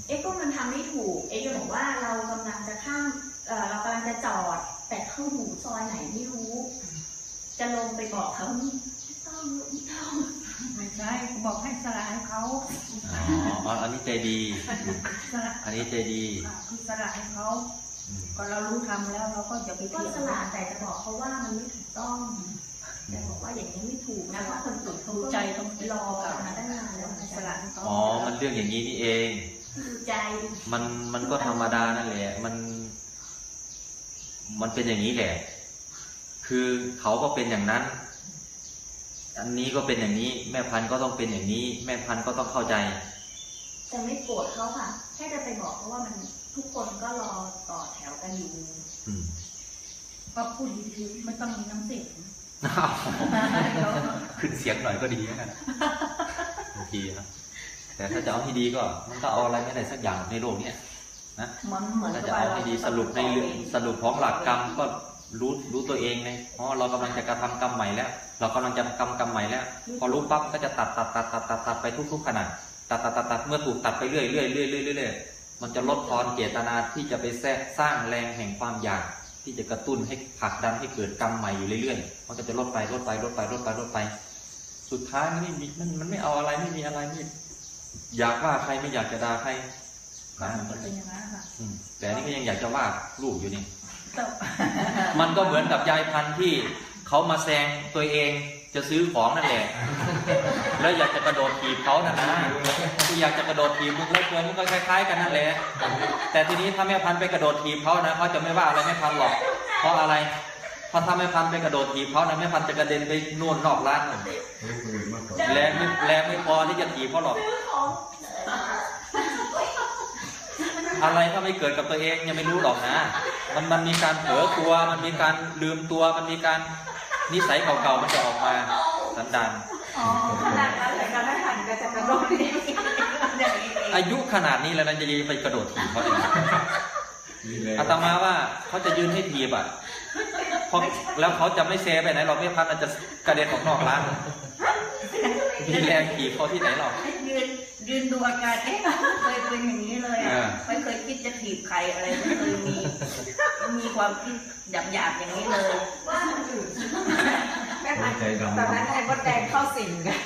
Speaker 5: เอ๊ะก็มันทำไม่ถูก เอ๊ะก็บอกว่าเรากำลังจะข้ามเอ่อเรากำลังจะจอด แต่เข้าหูซอยไหนไม่รู้ จะลงไปบอกเขาไม่ต้องไม่ต้อง
Speaker 3: ไม่ใช่บอกให้สละให้เขา
Speaker 4: อ๋ออันนี้ใจดี
Speaker 3: สละ
Speaker 4: อันนี้ใจดี
Speaker 3: คือสละให้เขา
Speaker 4: อืม
Speaker 3: ก็เรารู้ทำแล้วเราก็จะไป
Speaker 5: ก็
Speaker 3: เถียง
Speaker 5: สละแต่จะบอกเขาว่ามันไม่ถูกต้องแต่บอกว่าอย่างนี้ไม่ถูกนะเพราะคนอื่นเขา
Speaker 3: ดู
Speaker 5: ก็
Speaker 3: ใจต้อง
Speaker 5: รอ
Speaker 3: กั
Speaker 5: กันมาตั้งนานแล้ว
Speaker 3: สละให้เขา
Speaker 4: อ๋อ มันเรื่องอย่างนี้นี่เอง
Speaker 5: ดูใจ
Speaker 4: มันมันก็ธรรมดานั่นแหละ มัน มันเป็นอย่างนี้แหละคคือเขาก็เป็นอย่างนั้น อันนี้ก็เป็นอย่างนี้ แม่พันธุ์ก็ต้องเป็นอย่างนี้ แม่พันธุ์ก็ต้องเข้าใจ
Speaker 5: จะไม่โกรธเขาค่ะ แค่จะไปบอกเพราะว่ามัน ทุกคนก็รอต่อแถวกันอยู่
Speaker 4: อืม
Speaker 5: ก็พูดดีๆไม่ต้องมีน้ำเสียง
Speaker 4: ขึ้นเสียงหน่อยก็ดีนะบางทีนะแต่ถ้าจะเอาให้ดีก็ มันก็เอาอะไรไม่ได้สักอย่างในโลกเนี้ยนะ
Speaker 3: มันเหมือน
Speaker 4: ถ้า
Speaker 3: กับ
Speaker 4: จะ
Speaker 3: ว่า
Speaker 4: เอา
Speaker 3: เรา
Speaker 4: ให้ดีสรุปในเรื่องสรุปของหลักกรรมก็รู้รู้ตัวเองไงเพราะเรากำลังจะกระทำกรรมใหม่แล้ว เรากำลังจะกรรมกรรมใหม่แล้ว พอรู้ปั๊บก็จะตัดตัดตัดตัดตัดตัดไปทุกๆขณะตัดตัดตัดตัดเมื่อถูกตัดไปเรื่อยเรื่อยเรื่อยเรื่อยเรื่อย มันจะลดทอนเจตนาที่จะไปแทรกสร้างแรงแห่งความอยาก ที่จะกระตุ้นให้ผลักดันให้เกิดกรรมใหม่อยู่เรื่อยๆ มันก็จะลดไปลดไปลดไปลดไปลดไป สุดท้ายมันไม่มีมันมันไม่เอาอะไรไม่มีอะไรไม่อยากว่าใครไม่อยากจะด่าใครนะ
Speaker 3: มันเป็นอย่างนั้นค่ะ
Speaker 4: อืมแต่อันนี่ก็ยังอยากจะว่าลูกอยู่นี่
Speaker 3: แต่
Speaker 4: มันก็เหมือนกับยายพันธุ์ที่เขามาแซงตัวเอง จะซื้อของนั่นแหละ แล้วอยากจะกระโดดถีบเขานะนะที่อยากจะกระโดดถีบมันก็มันก็คล้ายๆกันนั่นแหละ แต่ทีนี้ถ้าแม่พันธ์ไปกระโดดถีบเขานะเขาจะไม่ว่าอะไรแม่พันธ์หรอก เพราะอะไร เพราะถ้าแม่พันธ์ไปกระโดดถีบเขานะแม่พันธ์จะกระเด็นไปนู่นนอกร้านนู่น
Speaker 1: เฮ้ยคนอื่นมาก่อน
Speaker 4: แรงไม่แรงไม่พอที่จะถีบเขาหรอก อะไรถ้าไม่เกิดกับตัวเองยังไม่รู้หรอกนะ มันมันมีการเผลอตัว มันมีการลืมตัว มันมีการ นิสัยเก่าๆมันจะออกมาสันดาน
Speaker 2: อ๋อขนาดนั้นเลยก็ได้หันก็จะกระโดดหนี
Speaker 3: อย่างนี้เอง
Speaker 4: อายุขนาดนี้แล้วนะจะไปกระโดดถีบเขาเอง
Speaker 1: มีแรง
Speaker 4: อาตมาว่าเขาจะยืนให้ถีบอะเพราะแล้วเขาจะไม่เซไปไหนหรอกแม่พันธุ์อาจจะกระเด็นออกนอกร้านมีแรงถีบเขาที่ไหนหรอก
Speaker 3: ยืนยืนดูอาการเอ๊ะเคยเป็นอย่างนี้เลย
Speaker 4: เอ
Speaker 3: อะ
Speaker 4: อ
Speaker 3: ไม่เคยคิดจะถีบใครอะไรไม่เคยมี มีความคิดหยาบๆอย่างนี้เลย
Speaker 2: แม่พันธุ์ตอนนั้นไอ้มดแดงเข้าสิงกัน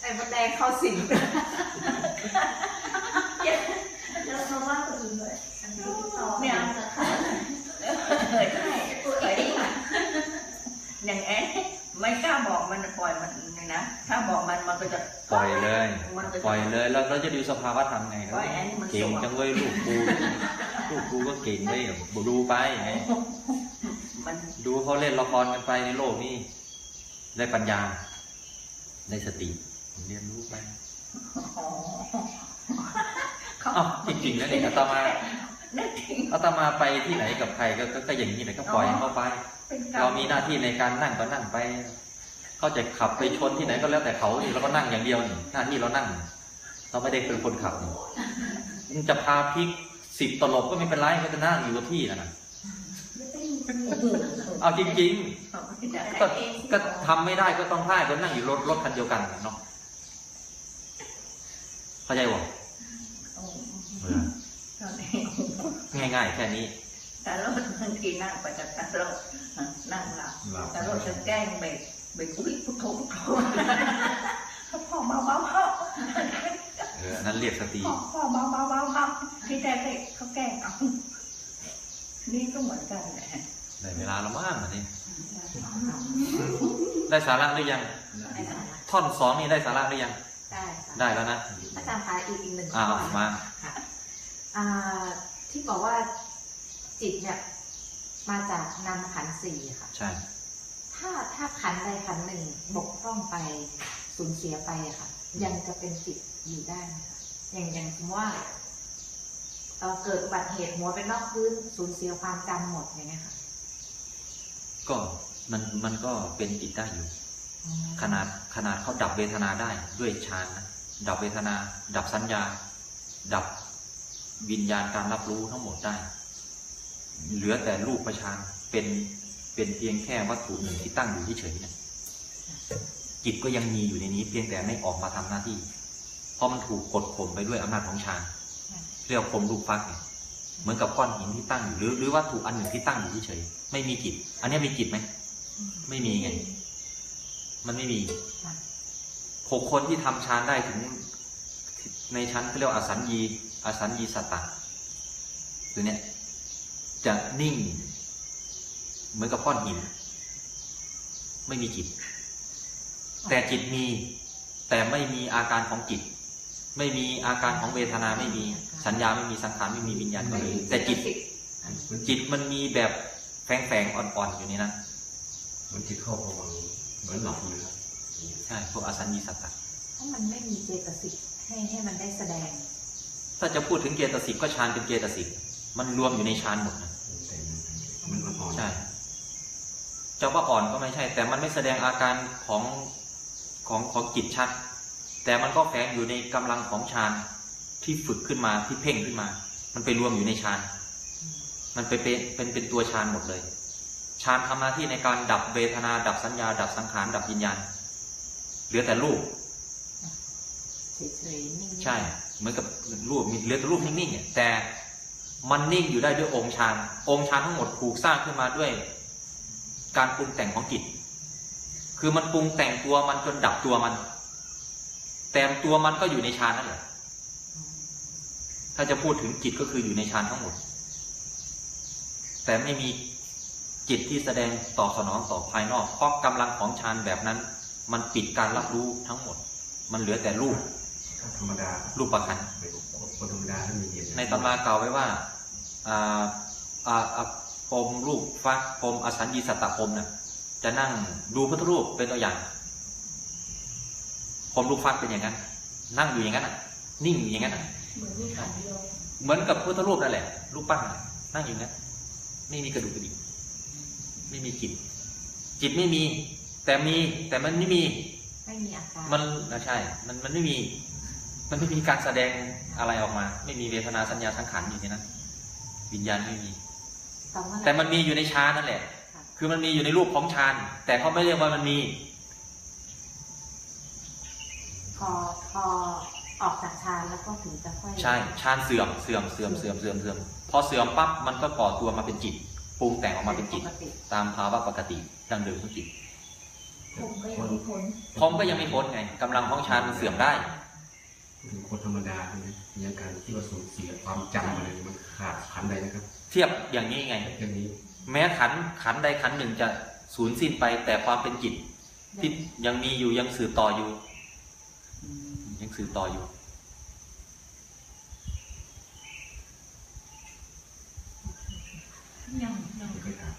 Speaker 2: ไอ้มดแดงเข้าสิงกัน
Speaker 5: แล้วเขาว่าคนอื่นด้วยอันนี้ที่ต่อ
Speaker 3: เนี่ย
Speaker 5: จะขาด
Speaker 3: เคยใช่เคยอย่างแอ๊ะ ไม่กล้าบอกมันปล่อยมันเลยนะ ถ้าบอกมันมันก็จะ
Speaker 4: ปล่อยเลย
Speaker 3: มันก็จะ
Speaker 4: ปล่อยเลยแล้วเราจะดูสภาวะธรรมไง
Speaker 3: ปล่อยอันนี้มัน
Speaker 4: เก่ง
Speaker 3: สว
Speaker 4: จังเว้ยลูกกูลูกกูก็เก่งเว้ยดูไปไง
Speaker 3: มัน
Speaker 4: ดูเขาเล่นละครกันไปในโลกนี้ได้ปัญญาได้สติเรียนรู้ไป
Speaker 3: อ๋อ
Speaker 4: อ้าวจริงๆนะเนี่ยอาตมา
Speaker 3: นั่นจริง
Speaker 4: อาตมาไปที่ไหนกับใครก็ก็ก็อย่างนี้แหละก็ปล่อยให้เขาไป
Speaker 3: เป็นกรร
Speaker 4: เรามีหน้าที่ในการนั่งก็นั่งไป เขาจะขับไปชนที่ไหนก็แล้วแต่เขานี่เราก็นั่งอย่างเดียวนี่หน้าที่เรานั่ง เราไม่ได้เป็นคนขับนี่มันจะพาพลิกสิบตลบก็ไม่เป็นไรก็จะนั่งอยู่กับที่นั่นนะ
Speaker 3: โอ้โห
Speaker 4: เอาจริง
Speaker 3: ไม่ได้
Speaker 4: ๆก็ก็ทำไม่ได้ก็ต้องพลาดก็นั่งอยู่รถรถคันเดียวกันเนาะเข้าใจบ่
Speaker 3: โอ้
Speaker 4: เออ
Speaker 3: ตอนนี้
Speaker 4: ง่ายๆแค่นี้
Speaker 3: แต่เราบางทีนั่งไปกับแต่เรานั่งหลับ
Speaker 1: หลับ
Speaker 3: แต่เราจะแกล้งเบรก เบรกอุ้ยพุทโธพุทโธพ่อเบาเบาเบา
Speaker 4: เอออันนั้นเรียกสติ
Speaker 3: พ่อพ่อเบาเบาเบาเบาที่แท้เขาแกล้งเอานี่ก็เหมือนกันแหละ
Speaker 4: ได้เวลาแล้วมั้งอันนี้ ได้สาระหรือยัง
Speaker 2: ได้ค่ะ
Speaker 4: ท่อนสองนี่ได้สาระหรือยัง
Speaker 2: ได้ค่ะ
Speaker 4: ได้แล้วนะ
Speaker 2: อาจารย์คะอีกอีกหนึ่ง
Speaker 4: อ้าว
Speaker 2: ข้อ
Speaker 4: มา
Speaker 2: ค่ะอ่าที่บอกว่าจิตเนี่ยมาจากนามขันธ์สี่ค่ะ
Speaker 4: ใช่
Speaker 2: ถ้าถ้าขันธ์ใดขันธ์หนึ่งบกพร่องไปสูญเสียไปอะค่ะ ยังจะเป็นจิตอยู่ได้ไหมคะอย่างอย่างสมมติว่าเอ่อเกิดอุบัติเหตุหัวเป็นนอกพื้นสูญเสียความจำหมดอย่างเงี้ยค่ะ
Speaker 4: ก็มันมันก็เป็นจิตได้อยู่ ขนาดขนาดเขาดับเวทนาได้ด้วยฌานนะดับเวทนา ดับสัญญา ดับวิญญาณการรับรู้ทั้งหมดได้ เหลือแต่รูปประชานเป็น เป็นเพียงแค่วัตถุหนึ่งที่ตั้งอยู่เฉยๆนะจิตก็ยังมีอยู่ในนี้ เพียงแต่ไม่ออกมาทำหน้าที่ เพราะมันถูกกดข่มไปด้วยอำนาจของฌานเรียกว่าข่มรูปฟักเนี่ยเหมือนกับก้อนหินที่ตั้งอยู่หรือหรือวัตถุอันหนึ่งที่ตั้งอยู่เฉยๆไม่มีจิต อันนี้มีจิตไหมไม่มีไงมันไม่มีหกคนที่ทำฌานได้ถึง ในชั้นเรียกว่าอสัญญีอสัญญีสตตะตัวเนี้ยจะนิ่ง เหมือนกับก้อนหิน ไม่มีจิต แต่จิตมี แต่ไม่มีอาการของจิต ไม่มีอาการของเวทนาไม่มีสัญญาไม่มีสังขารไม่มีวิญญาณก็เลยแต่จิต
Speaker 1: มัน
Speaker 4: จิตมันมีแบบแฝงๆอ่อนๆอยู่นี่นะ
Speaker 1: มันจิตเข้าภวังค์เหมือนหลับอยู่นะครับ
Speaker 4: ใช่พวกอสัญญีสัตตะ
Speaker 2: เพราะมันไม่มีเจตสิกให้ให้มันได้แสดง
Speaker 4: ถ้าจะพูดถึงเจตสิกก็ฌานเป็นเจตสิกมันรวมอยู่ในฌานหมดนะ
Speaker 1: แต่มันอ่อนๆ
Speaker 4: ใช่ จะว่าอ่อนก็ไม่ใช่ แต่มันไม่แสดงอาการของของของจิตชัด แต่มันก็แฝงอยู่ในกำลังของฌานที่ฝึกขึ้นมาที่เพ่งขึ้นมา มันไปรวมอยู่ในฌานมันไปเป็นเป็นเป็นตัวฌานหมดเลยฌานทำหน้าที่ในการดับเวทนา ดับสัญญา ดับสังขาร ดับวิญญาณเหลือแต่รูป
Speaker 2: เฉยๆนิ่งๆ
Speaker 4: ใช่เหมือนกับรูปมีเหลือแต่รูปนิ่งๆเนี่ยแต่มันนิ่งอยู่ได้ด้วยองค์ฌานองค์ฌานทั้งหมดถูกสร้างขึ้นมาด้วย การปรุงแต่งของจิต คือมันปรุงแต่งตัวมันจนดับตัวมัน แต่ตัวมันก็อยู่ในฌานนั่นแหละ ถ้าจะพูดถึงจิตก็คืออยู่ในฌานทั้งหมด แต่ไม่มีจิตที่แสดงตอบสนองต่อภายนอก เพราะกำลังของฌานแบบนั้น มันปิดการรับรู้ทั้งหมด มันเหลือแต่รูป
Speaker 1: ถ้าธรรมดา
Speaker 4: รูปประคัน
Speaker 1: เป็นคนธรรมดาถ้ามีเหตุ
Speaker 4: ในตำราเก่าไว้ว่าอ่าอ่าอ่า พรหมรูปฟักพรหมอสัญญีสัตตพรหมเนี่ยจะนั่งดูพุทธรูปเป็นตัวอย่างพรหมรูปฟักเป็นอย่างนั้น นั่งอยู่อย่างนั้นน่ะ นิ่งอยู่อย่างนั้นน่ะ
Speaker 5: เหมือนมีขันเดียว
Speaker 4: เหมือนกับพุทธรูปนั่นแหละ รูปปั้นน่ะนั่งอยู่อย่างนั้นไม่มีกระดูกกระดิกไม่มีจิต จิตไม่มี แต่มีแต่มันไม่มี
Speaker 2: ไม่มีอาการ
Speaker 4: มันอะใช่ มันมันไม่มี มันไม่มีการแสดงอะไรออกมา ไม่มีเวทนาสัญญาสังขารอยู่ในนั้นวิญญาณไม่มี แต่มันมีอยู่ในฌานนั่นแหละ
Speaker 2: ค่ะ
Speaker 4: คือมันมีอยู่ในรูปของฌานแต่เขาไม่เรียกว่ามันมี
Speaker 2: พอพอออกจากฌานแล้วก็ถึงจะค่อย
Speaker 4: ใช่ฌานเสื่อมเสื่อมเสื่อมเสื่อมเสื่อมเสื่อมพอเสื่อมปั๊บมันก็ก่อตัวมาเป็นจิตปรุงแต่งออกมาเป็นจิต
Speaker 2: ปกติ
Speaker 4: ตามภาวะปกติดังเดิมของจิต
Speaker 5: ผมก็ยังไม่พ้น
Speaker 4: พร้อมก็ยังไม่พ้นไงกำลังของฌานมันเสื่อมได้
Speaker 1: คนธรรมดาใช่ไหมมีอาการที่ว่าสูญเสียความจำอะไรมันขาดขันใดนะครับ
Speaker 4: เทียบอย่างนี้ไง
Speaker 1: แค่นี้
Speaker 4: แม้ขันขันใดขันหนึ่งจะสูญสิ้นไป แต่ความเป็นจิตที่ยังมีอยู่ยังสืบต่ออยู่ ยังสืบต่ออยู่
Speaker 3: ยังยัง
Speaker 1: ไม่เคยถาม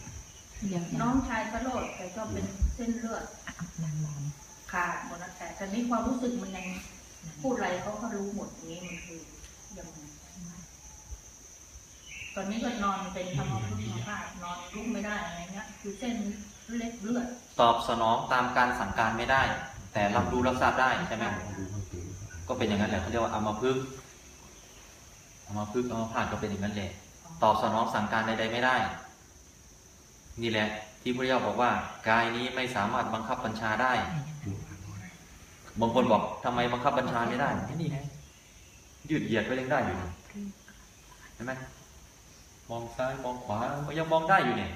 Speaker 2: ยัง
Speaker 3: น้องชายพระโรดแต่ก็เป็นเส้นเลือด
Speaker 2: นางนอน
Speaker 3: ขาดหมดแล้วแต่แต่นี้ความรู้สึกมันยังพูดอะไรเขาก็รู้หมดอย่างนี้มันคือยังไง ตอนนี้ก็นอนเป็นธรรมพุทธภาพนอนลุกไม่ได้อะไรเงี้ยคือเส้นเล็กเลือด
Speaker 4: ตอบสนองตามการสั่งการไม่ได้ แต่รับรู้รับทราบได้ใช่ไหม
Speaker 1: ดูเข้าถึง
Speaker 4: ก็เป็นอย่างนั้นแหละเขาเรียกว่าอามาพึกษ์อามาพึกษ์อามาพาตก็เป็นอย่างนั้นแหละตอบสนองสั่งการใดๆไม่ได้ นี่แหละ ที่พระเจ้าบอกว่ากายนี้ไม่สามารถบังคับบัญชาได้บางคนบอกทำไมบังคับบัญชาไม่ได้นี่ไงยืดเหยียดก็ยังได้อยู่นี่เห็นไหม มองซ้ายมองขวายังมองได้อยู่เนี่ย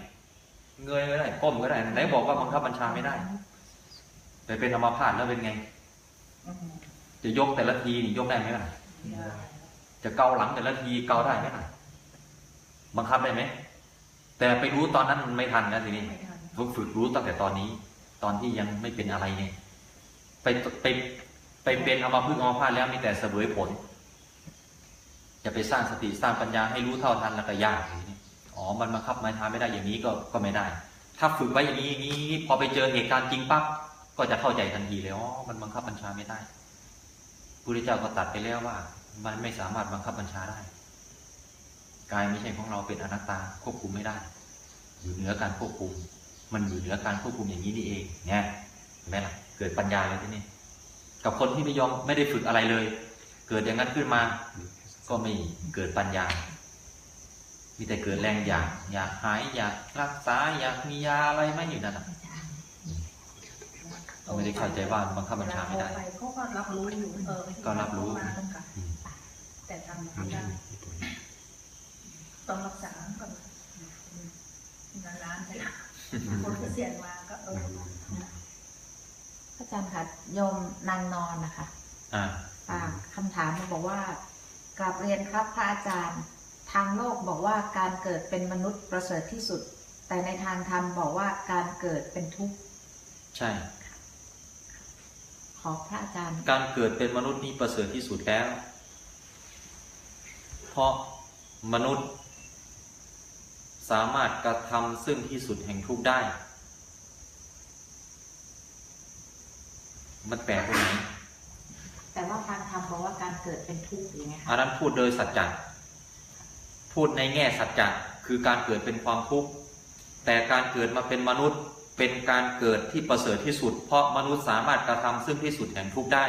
Speaker 4: เงยก็ได้ก้มก็ได้ไหนบอกว่าบังคับบัญชาไม่ได้แต่เป็นอมาพาตแล้วเป็นไง จะยกแต่ละทีนี่ยกได้ไหมล่ะจะเกาหลังแต่ละทีเกาได้ไหมล่ะบังคับได้ไหมแต่ไปรู้ตอนนั้นมันไม่ทันนะทีนี้
Speaker 3: ไม่ทัน
Speaker 4: ต้องฝึกรู้ตั้งแต่ตอนนี้ ตอนที่ยังไม่เป็นอะไรเนี่ยไปไปไปเป็นอมาพึ่งอามาพาดแล้วมีแต่เสวยผล จะไปสร้างสติสร้างปัญญาให้รู้เท่าทันแล้วก็ยากอ๋อมันบังคับมันทำไม่ได้อย่างนี้ก็ก็ไม่ได้ ถ้าฝึกไว้อย่างนี้อย่างนี้พอไปเจอเหตุการณ์จริงปั๊บก็จะเข้าใจทันทีเลยอ๋อมันบังคับบัญชาไม่ได้พระพุทธเจ้าก็ตัดไปแล้วว่า มันไม่สามารถบังคับบัญชาได้กายไม่ใช่ของเราเป็นอนัตตาควบคุมไม่ได้ อยู่เหนือการควบคุม มันอยู่เหนือการควบคุมอย่างนี้นี่เองเนี่ยเห็นไหมล่ะเกิดปัญญาเลยที่นี่กับคนที่ไม่ยอมไม่ได้ฝึกอะไรเลย เกิดอย่างนั้นขึ้นมา ก็ไม่เกิดปัญญา มีแต่เกิดแรงอยากอยากหายอยากรักษาอยากมียาอะไรไม่อยู่นั่นน่ะเราไม่ได้เข้าใจว่าบังคับบัญชาไม่ได้
Speaker 3: เวลโทรไปเขาก็รับรู้อยู่เออ
Speaker 4: ก็รับรู้
Speaker 3: มาแล้วค่ะ
Speaker 4: อืม
Speaker 3: แต่ทำไม่ได้ต้องรักษาก่อนนานๆจะคนเกษียณมาก็เออ
Speaker 2: พระอาจารย์คะโยมนางนอนนะคะ
Speaker 4: อ่า
Speaker 2: อ่าคำถามมาบอกว่า กราบเรียนครับพระอาจารย์ ทางโลกบอกว่าการเกิดเป็นมนุษย์ประเสริฐที่สุด แต่ในทางธรรมบอกว่าการเกิดเป็นทุกข์
Speaker 4: ใช่
Speaker 2: ขอพระอาจารย์
Speaker 4: การเกิดเป็นมนุษย์นี่ประเสริฐที่สุดแล้ว เพราะมนุษย์ สามารถกระทำซึ่งที่สุดแห่งทุกข์ได้ มันแปลกตรงไหน
Speaker 2: แต่ว่าการทำบอกว่าการ เกิดเป็นทุกข์หรือไง
Speaker 4: อัน
Speaker 2: คะ
Speaker 4: นั้นพูดโดยสัจจะพูดในแง่สัจจะคือการเกิดเป็นความทุกข์แต่การเกิดมาเป็นมนุษย์เป็นการเกิดที่ประเสริฐที่สุด เพราะมนุษย์สามารถกระทำซึ่งที่สุดแห่งทุกข์ได้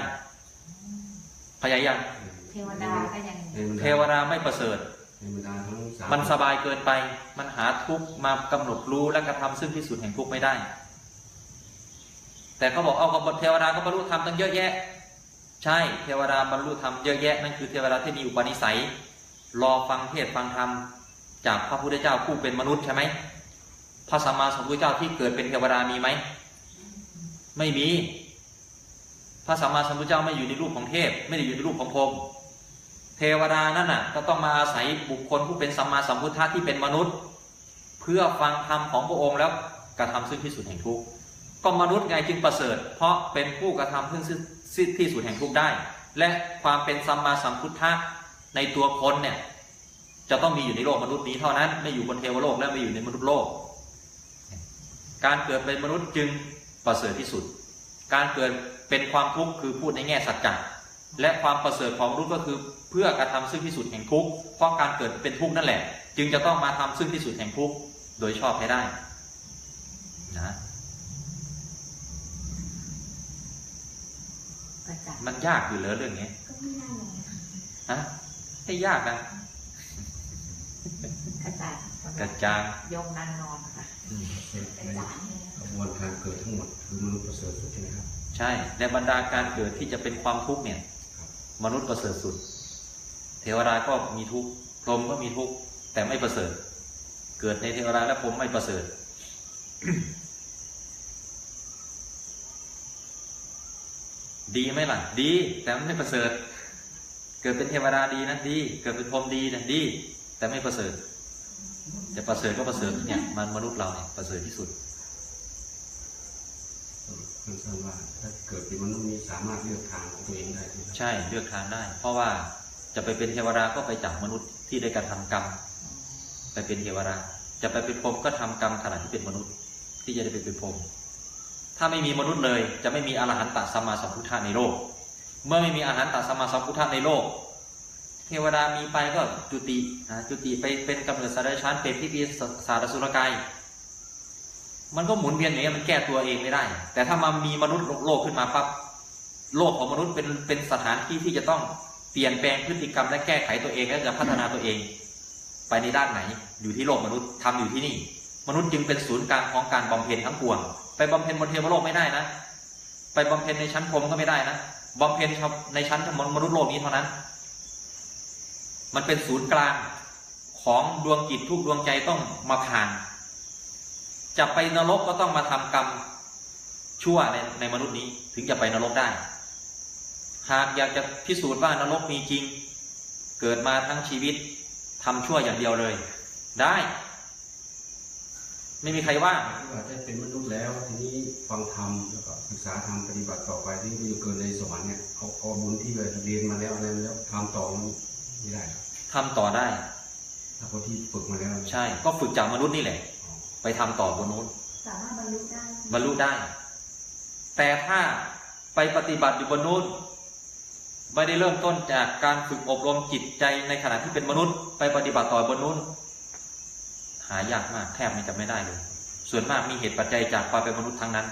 Speaker 4: พยายาม
Speaker 2: เทวดาก็ยัง
Speaker 4: เทวดาไม่ประเสริฐ
Speaker 1: เทวดาทั้งสาม
Speaker 4: มันสบายเกินไป มันหาทุกข์มากำหนดรู้และกระทำซึ่งที่สุดแห่งทุกข์ไม่ได้ แต่เขาบอกเอากับบทเทวดาก็บรรลุธรรมตั้งเยอะแยะ ใช่เทวดาบรรลุธรรมเยอะแยะนั่นคือเทวดาที่มีอุปนิสัย รอฟังเทศฟังธรรมจากพระพุทธเจ้าผู้เป็นมนุษย์ใช่ไหมพระสัมมาสัมพุทธเจ้าที่เกิดเป็นเทวดามีไหมไม่มีพระสัมมาสัมพุทธเจ้าไม่อยู่ในรูปของเทพ ไม่ได้อยู่ในรูปของพรหมเทวดานั่นน่ะ ก็ต้องมาอาศัยบุคคลผู้เป็นสัมมาสัมพุทธะที่เป็นมนุษย์ เพื่อฟังธรรมของพระองค์แล้วกระทำซึ่งที่สุดแห่งทุกข์ก็มนุษย์ไงจึงประเสริฐ เพราะเป็นผู้กระทำซึ่งซึ่ง ที่สุดแห่งทุกข์ได้ และความเป็นสัมมาสัมพุทธะในตัวคนเนี่ยจะต้องมีอยู่ในโลกมนุษย์นี้เท่านั้น ไม่อยู่บนเทวโลกและไม่อยู่ในมนุษย์โลก การเกิดเป็นมนุษย์จึงประเสริฐที่สุด การเกิดเป็นความทุกข์คือพูดในแง่สัจจะและความประเสริฐของมนุษย์ก็คือเพื่อกระทำซึ่งที่สุดแห่งทุกข์เพราะการเกิดเป็นทุกข์นั่นแหละ จึงจะต้องมาทำซึ่งที่สุดแห่งทุกข์โดยชอบให้ได้นะ
Speaker 2: ประจักษ์
Speaker 4: มันยากอยู่เหรอเรื่องนี้
Speaker 5: ก็ไม่น่าเลยค่ะ
Speaker 4: ฮะให้ยากนะ
Speaker 2: กระจาย
Speaker 4: กระจาง
Speaker 2: โยมนางนอนค่ะ
Speaker 4: อืม
Speaker 5: เป็นจานเลย
Speaker 1: กระบวนการเกิดทั้งหมดคือมนุษย์ประเสริฐสุดใช่ไหมครับ
Speaker 4: ใช่ในบรรดาการเกิดที่จะเป็นความทุกข์เนี่ย มนุษย์ประเสริฐสุด เทวดาก็มีทุกข์พรหมก็มีทุกข์แต่ไม่ประเสริฐ เกิดในเทวดาและพรหมไม่ประเสริฐ ดีไหมล่ะ ดี แต่มันไม่ประเสริฐ เกิดเป็นเทวดาดีนะดี เกิดเป็นพรหมดีนะดี แต่ไม่ประเสริฐจะประเสริฐก็ประเสริฐเนี่ยมันมนุษย์เราเนี่ยประเสริฐที่สุด
Speaker 1: คือสั้นๆว่าถ้าเกิดเป็นมนุษย์นี้สามารถเลือกทางของตัวเองได้ใช่ไหมครับ
Speaker 4: ใช่เลือกทางได้ เพราะว่าจะไปเป็นเทวดาก็ไปจากมนุษย์ที่ได้กระทำกรรม ไปเป็นเทวดาจะไปเป็นพรหมก็ทำกรรมขณะที่เป็นมนุษย์ ที่จะได้ไปเป็นพรหม ถ้าไม่มีมนุษย์เลย จะไม่มีอรหันตสัมมาสัมพุทธะในโลก เมื่อไม่มีอรหันตสัมมาสัมพุทธะในโลก เทวดามีไปก็จุตินะจุติไปเป็นกำเนิดสารชั้นเป็นที่ปีสารสุรกายมันก็หมุนเวียนอย่างนี้มันแก้ตัวเองไม่ได้ แต่ถ้ามามีมนุษย์โลกขึ้นมาปั๊บโลกของมนุษย์เป็นเป็นสถานที่ที่จะต้องเปลี่ยนแปลงพฤติกรรมและแก้ไขตัวเองและจะพัฒนาตัวเอง ไปในด้านไหนอยู่ที่โลกมนุษย์ทำอยู่ที่นี่ มนุษย์จึงเป็นศูนย์กลางของการบำเพ็ญทั้งปวง ไปบำเพ็ญบนเทวโลกไม่ได้นะ ไปบำเพ็ญในชั้นพรมก็ไม่ได้นะบำเพ็ญในชั้นมนุษย์โลกนี้เท่านั้น มันเป็นศูนย์กลางของดวงจิตทุกดวงใจต้องมาผ่าน จะไปนรกก็ต้องมาทำกรรมชั่วในในมนุษย์นี้ถึงจะไปนรกได้ หากอยากจะพิสูจน์ว่านรกมีจริง เกิดมาทั้งชีวิตทำชั่วอย่างเดียวเลย ได้ ไม่มีใครว่า
Speaker 1: ได้เป็นม แล้วทีนี้ฟังธรรมแล้วก็ศึกษาธรรมปฏิบัติต่อไปที่จะเกิดในสวรรค์เนี่ยเอาเอาบุญที่เราเรียนมาแล้วอะไรมาแล้วทำต่อมันไม่ได้ครับ
Speaker 4: ทำต่อได้
Speaker 1: ถ้าคนที่ฝึกมาแล้ว
Speaker 4: ใช่ ก็ฝึกจากมนุษย์นี่แหละ ไปทำต่อบนนู้น
Speaker 5: สามารถบรรลุได้
Speaker 4: บรรลุได้ แต่ถ้าไปปฏิบัติอยู่บนนู้นไม่ได้เริ่มต้นจากการฝึกอบรมจิตใจในขณะที่เป็นมนุษย์ ไปปฏิบัติต่อบนนู้นหายากมากแทบไม่จะไม่ได้เลย ส่วนมากมีเหตุปัจจัยจากความเป็นมนุษย์ทั้งนั้น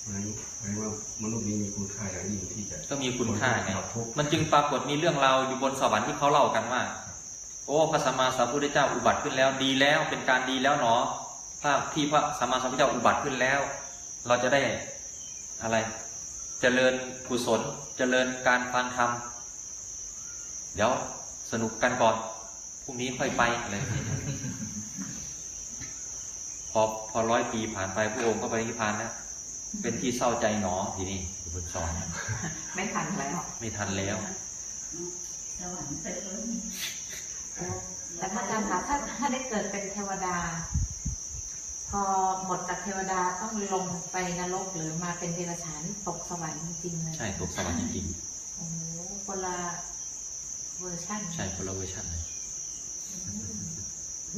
Speaker 1: เพราะฉะนั้นหมายว่ามนุษย์นี้มีคุณค่าอย่างยิ่งที่จะ
Speaker 4: ก็มีคุณค่าไง
Speaker 1: ดับทุกข์
Speaker 4: มันจึงปรากฏมีเรื่องราวอยู่บนสวรรค์ที่เขาเล่ากันว่า โอ้พระสัมมาสัมพุทธเจ้าอุบัติขึ้นแล้วดีแล้วเป็นการดีแล้วหนอถ้าที่พระสัมมาสัมพุทธเจ้าอุบัติขึ้นแล้ว เราจะได้อะไรเจริญกุศลเจริญการฟังธรรมเดี๋ยวสนุกกันก่อน พรุ่งนี้ค่อยไปอะไรอย่างเงี้ยพอพอร้อยปีผ่านไปพระองค์ก็ไปนิพพานแล้วเป็นที่เศร้าใจหนอทีนี้อยู่บนสอน
Speaker 2: ไม่ทันแล้ว
Speaker 4: ไม่ทันแล้ว
Speaker 3: สวรรค์ไปเลย
Speaker 2: แต่พระอาจารย์คะถ้าถ้าได้เกิดเป็นเทวดา พอหมดจากเทวดาต้องลงไปนรกหรือมาเป็นเดรัจฉานนี่ตกสวรรค์จริงๆเลย
Speaker 4: ใช่ตกสวรรค์จริง
Speaker 2: โอ้โหคนละเวอร์ชัน
Speaker 4: ๆใช่คนละเวอร์ชันเลย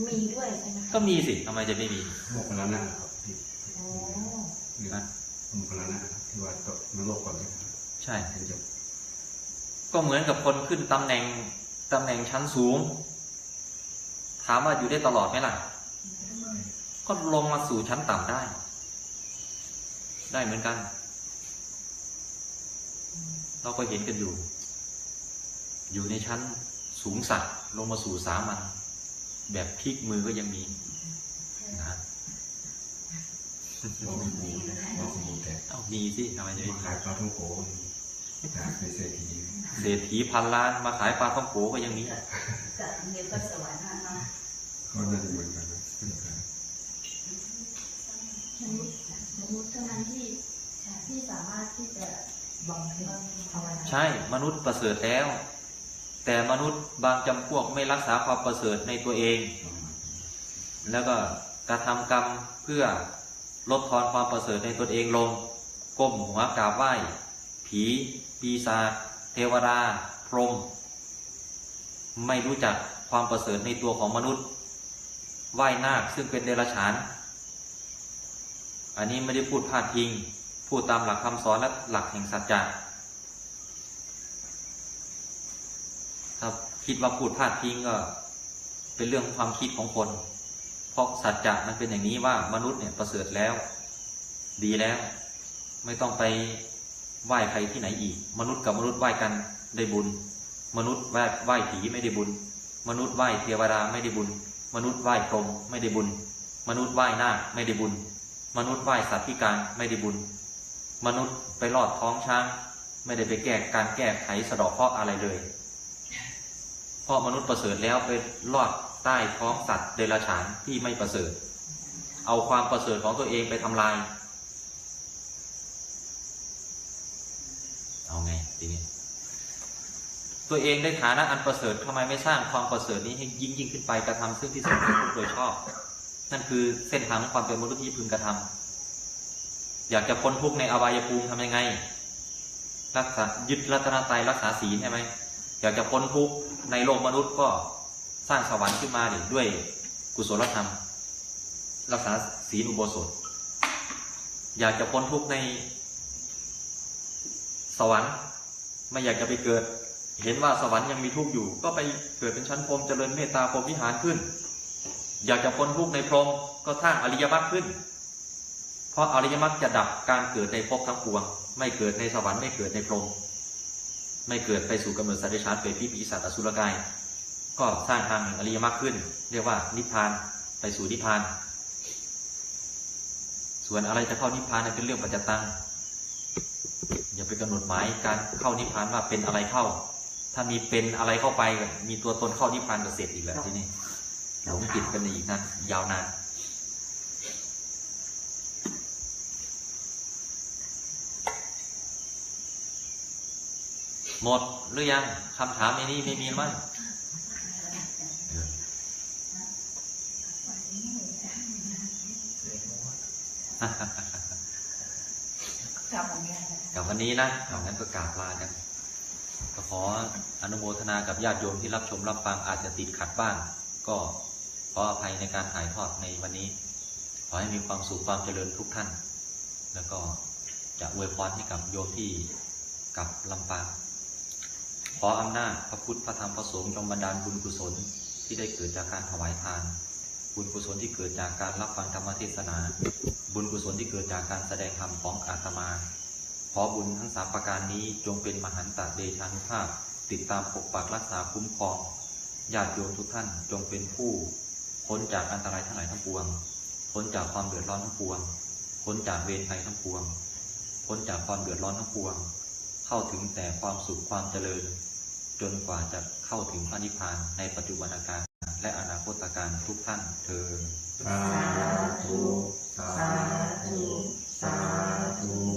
Speaker 2: มีด้วยใช่ไหมคะ
Speaker 4: ก็มีสิทำไมจะไม่มี
Speaker 1: โมคคัลลานะครับที่
Speaker 2: โอ้
Speaker 1: ที่
Speaker 4: นะ
Speaker 1: โมคคัลลานะครับที่ว่าตกนรกก่อนนะครับ
Speaker 4: ใช่
Speaker 1: ถึงจะ
Speaker 4: ก็เหมือนกับคนขึ้นตำแหน่งตำแหน่งชั้นสูง ถามว่าอยู่ได้ตลอดไหมล่ะ ก็ลงมาสู่ชั้นต่ำได้ ได้เหมือนกัน เราก็เห็นกันอยู่ อยู่ในชั้นสูงสัก ลงมาสู่สามัญแบบพลิกมือก็ยังมีนะ
Speaker 1: ลองสบู่ลองสบู่แต่
Speaker 4: เอามีสิทำไมจะไม่
Speaker 1: มา
Speaker 4: มี
Speaker 1: ขายปลาท่องโกจากในเศรษฐี
Speaker 4: เศรษฐีพันล้านมาขายปลาท่องโกก็ยังมี
Speaker 3: กับเดี๋ยวก็สวรรค์นะ
Speaker 1: ก็น่าจะเหมือนกันนะ
Speaker 5: มนุษย์มนุษย์เท่านั้นที่ที่สามารถที่จะบำเพ็ญภาวนา
Speaker 4: ใช่ มนุษย์ประเสริฐแล้ว แต่มนุษย์บางจำพวกไม่รักษาความประเสริฐในตัวเอง แล้วก็กระทำกรรมเพื่อลดทอนความประเสริฐในตนเองลง ก้มหัวกราบไหว้ ผี ปีศาจเทวดา พรหมไม่รู้จักความประเสริฐในตัวของมนุษย์ ไหว้นาคซึ่งเป็นเดรัจฉาน อันนี้ไม่ได้พูดพาดพิง พูดตามหลักคำสอนและหลักแห่งสัจจะ ถ้าคิดว่าพูดพลาดพิงก็ เป็นเรื่องความคิดของคน เพราะสัจจะมันเป็นอย่างนี้ว่ามนุษย์เนี่ยประเสริฐแล้ว ดีแล้ว ไม่ต้องไปไหว้ใครที่ไหนอีก มนุษย์กับมนุษย์ไหว้กันได้บุญ มนุษย์ไหว้ไหว้ผีไม่ได้บุญ มนุษย์ไหว้เทวดาไม่ได้บุญ มนุษย์ไหว้พรหมไม่ได้บุญ มนุษย์ไหว้นาคไม่ได้บุญ มนุษย์ไหว้สัตว์พิการไม่ได้บุญ มนุษย์ไปลอดท้องช้าง ไม่ได้ไปแก้การแก้ไขสะดอกเคราะห์อะไรเลย เพราะมนุษย์ประเสริฐแล้วไปลอดใต้ท้องสัตว์เดรัจฉานที่ไม่ประเสริฐ เอาความประเสริฐของตัวเองไปทำลาย เอาไงทีนี้ตัวเองได้ฐานะอันประเสริฐทำไมไม่สร้างความประเสริฐนี้ให้ยิ่งยิ่งขึ้นไปกระทำซึ่งที่สุดเป็นทุกข์โดยชอบ นั่นคือเส้นทางของความเป็นมนุษย์ที่พึงกระทำอยากจะพ้นทุกข์ในอบายภูมิทำยังไงรักษายึดรัตนตรัยรักษาศีลใช่ไหมอยากจะพ้นทุกข์ ในโลกมนุษย์ก็สร้างสวรรค์ขึ้นมาดิด้วยกุศลธรรม รักษาศีลอุโบสถ อยากจะพ้นทุกข์ในสวรรค์ไม่อยากจะไปเกิด เห็นว่าสวรรค์ยังมีทุกข์อยู่ ก็ไปเกิดเป็นชั้นพรหมเจริญเมตตาพรหมวิหารขึ้น อยากจะพ้นทุกข์ในพรหมก็สร้างอริยมรรคขึ้น เพราะอริยมรรคจะดับการเกิดในภพทั้งปวง ไม่เกิดในสวรรค์ไม่เกิดในพรหม ไม่เกิดไปสู่กำเนิดสัตว์เดรัจฉานเปรตผีปีศาจอสุรกาย ก็สร้างทางแห่งอริยมรรคขึ้น เรียกว่านิพพานไปสู่นิพพาน ส่วนอะไรจะเข้านิพพานเนี่ยเป็นเรื่องปัจจตังอย่าไปกำหนดหมายการเข้านิพพานว่าเป็นอะไรเข้า ถ้ามีเป็นอะไรเข้าไป มีตัวตนเข้านิพพานก็เสร็จอีกแล้วที่นี่หลงติดกันอีกนะยาวนาน หมดหรือยังคำถามในนี้ไม่มีมั้งเออ
Speaker 3: กับอันเนี้ยนะ
Speaker 4: กับวันนี้นะเอางั้นก็กราบลากันก็ขออนุโมทนากับญาติโยมที่รับชมรับฟังอาจจะติดขัดบ้าง ก็ขออภัยในการถ่ายทอดในวันนี้ ขอให้มีความสุขความเจริญทุกท่าน แล้วก็จะอวยพรให้กับโยมที่กลับลำปาง ขออำนาจพระพุทธพระธรรมพระสงฆ์จงบันดาลบุญกุศลที่ได้เกิดจากการถวายทาน บุญกุศลที่เกิดจากการรับฟังธรรมเทศนา บุญกุศลที่เกิดจากการแสดงธรรมของอาตมา ขอบุญทั้งสามประการนี้จงเป็นมหันตเดชานุภาพ ติดตามปกปักรักษาคุ้มครองญาติโยมทุกท่านจงเป็นผู้พ้นจากอันตรายทั้งหลายทั้งปวงพ้นจากความเดือดร้อนทั้งปวงพ้นจากเวรภัยทั้งปวงพ้นจากความเดือดร้อนทั้งปวง เข้าถึงแต่ความสุขความเจริญ จนกว่าจะเข้าถึงพระนิพพานในปัจจุบันการและอนาคตการทุกท่านเธอ
Speaker 1: สาธุสาธุสาธุ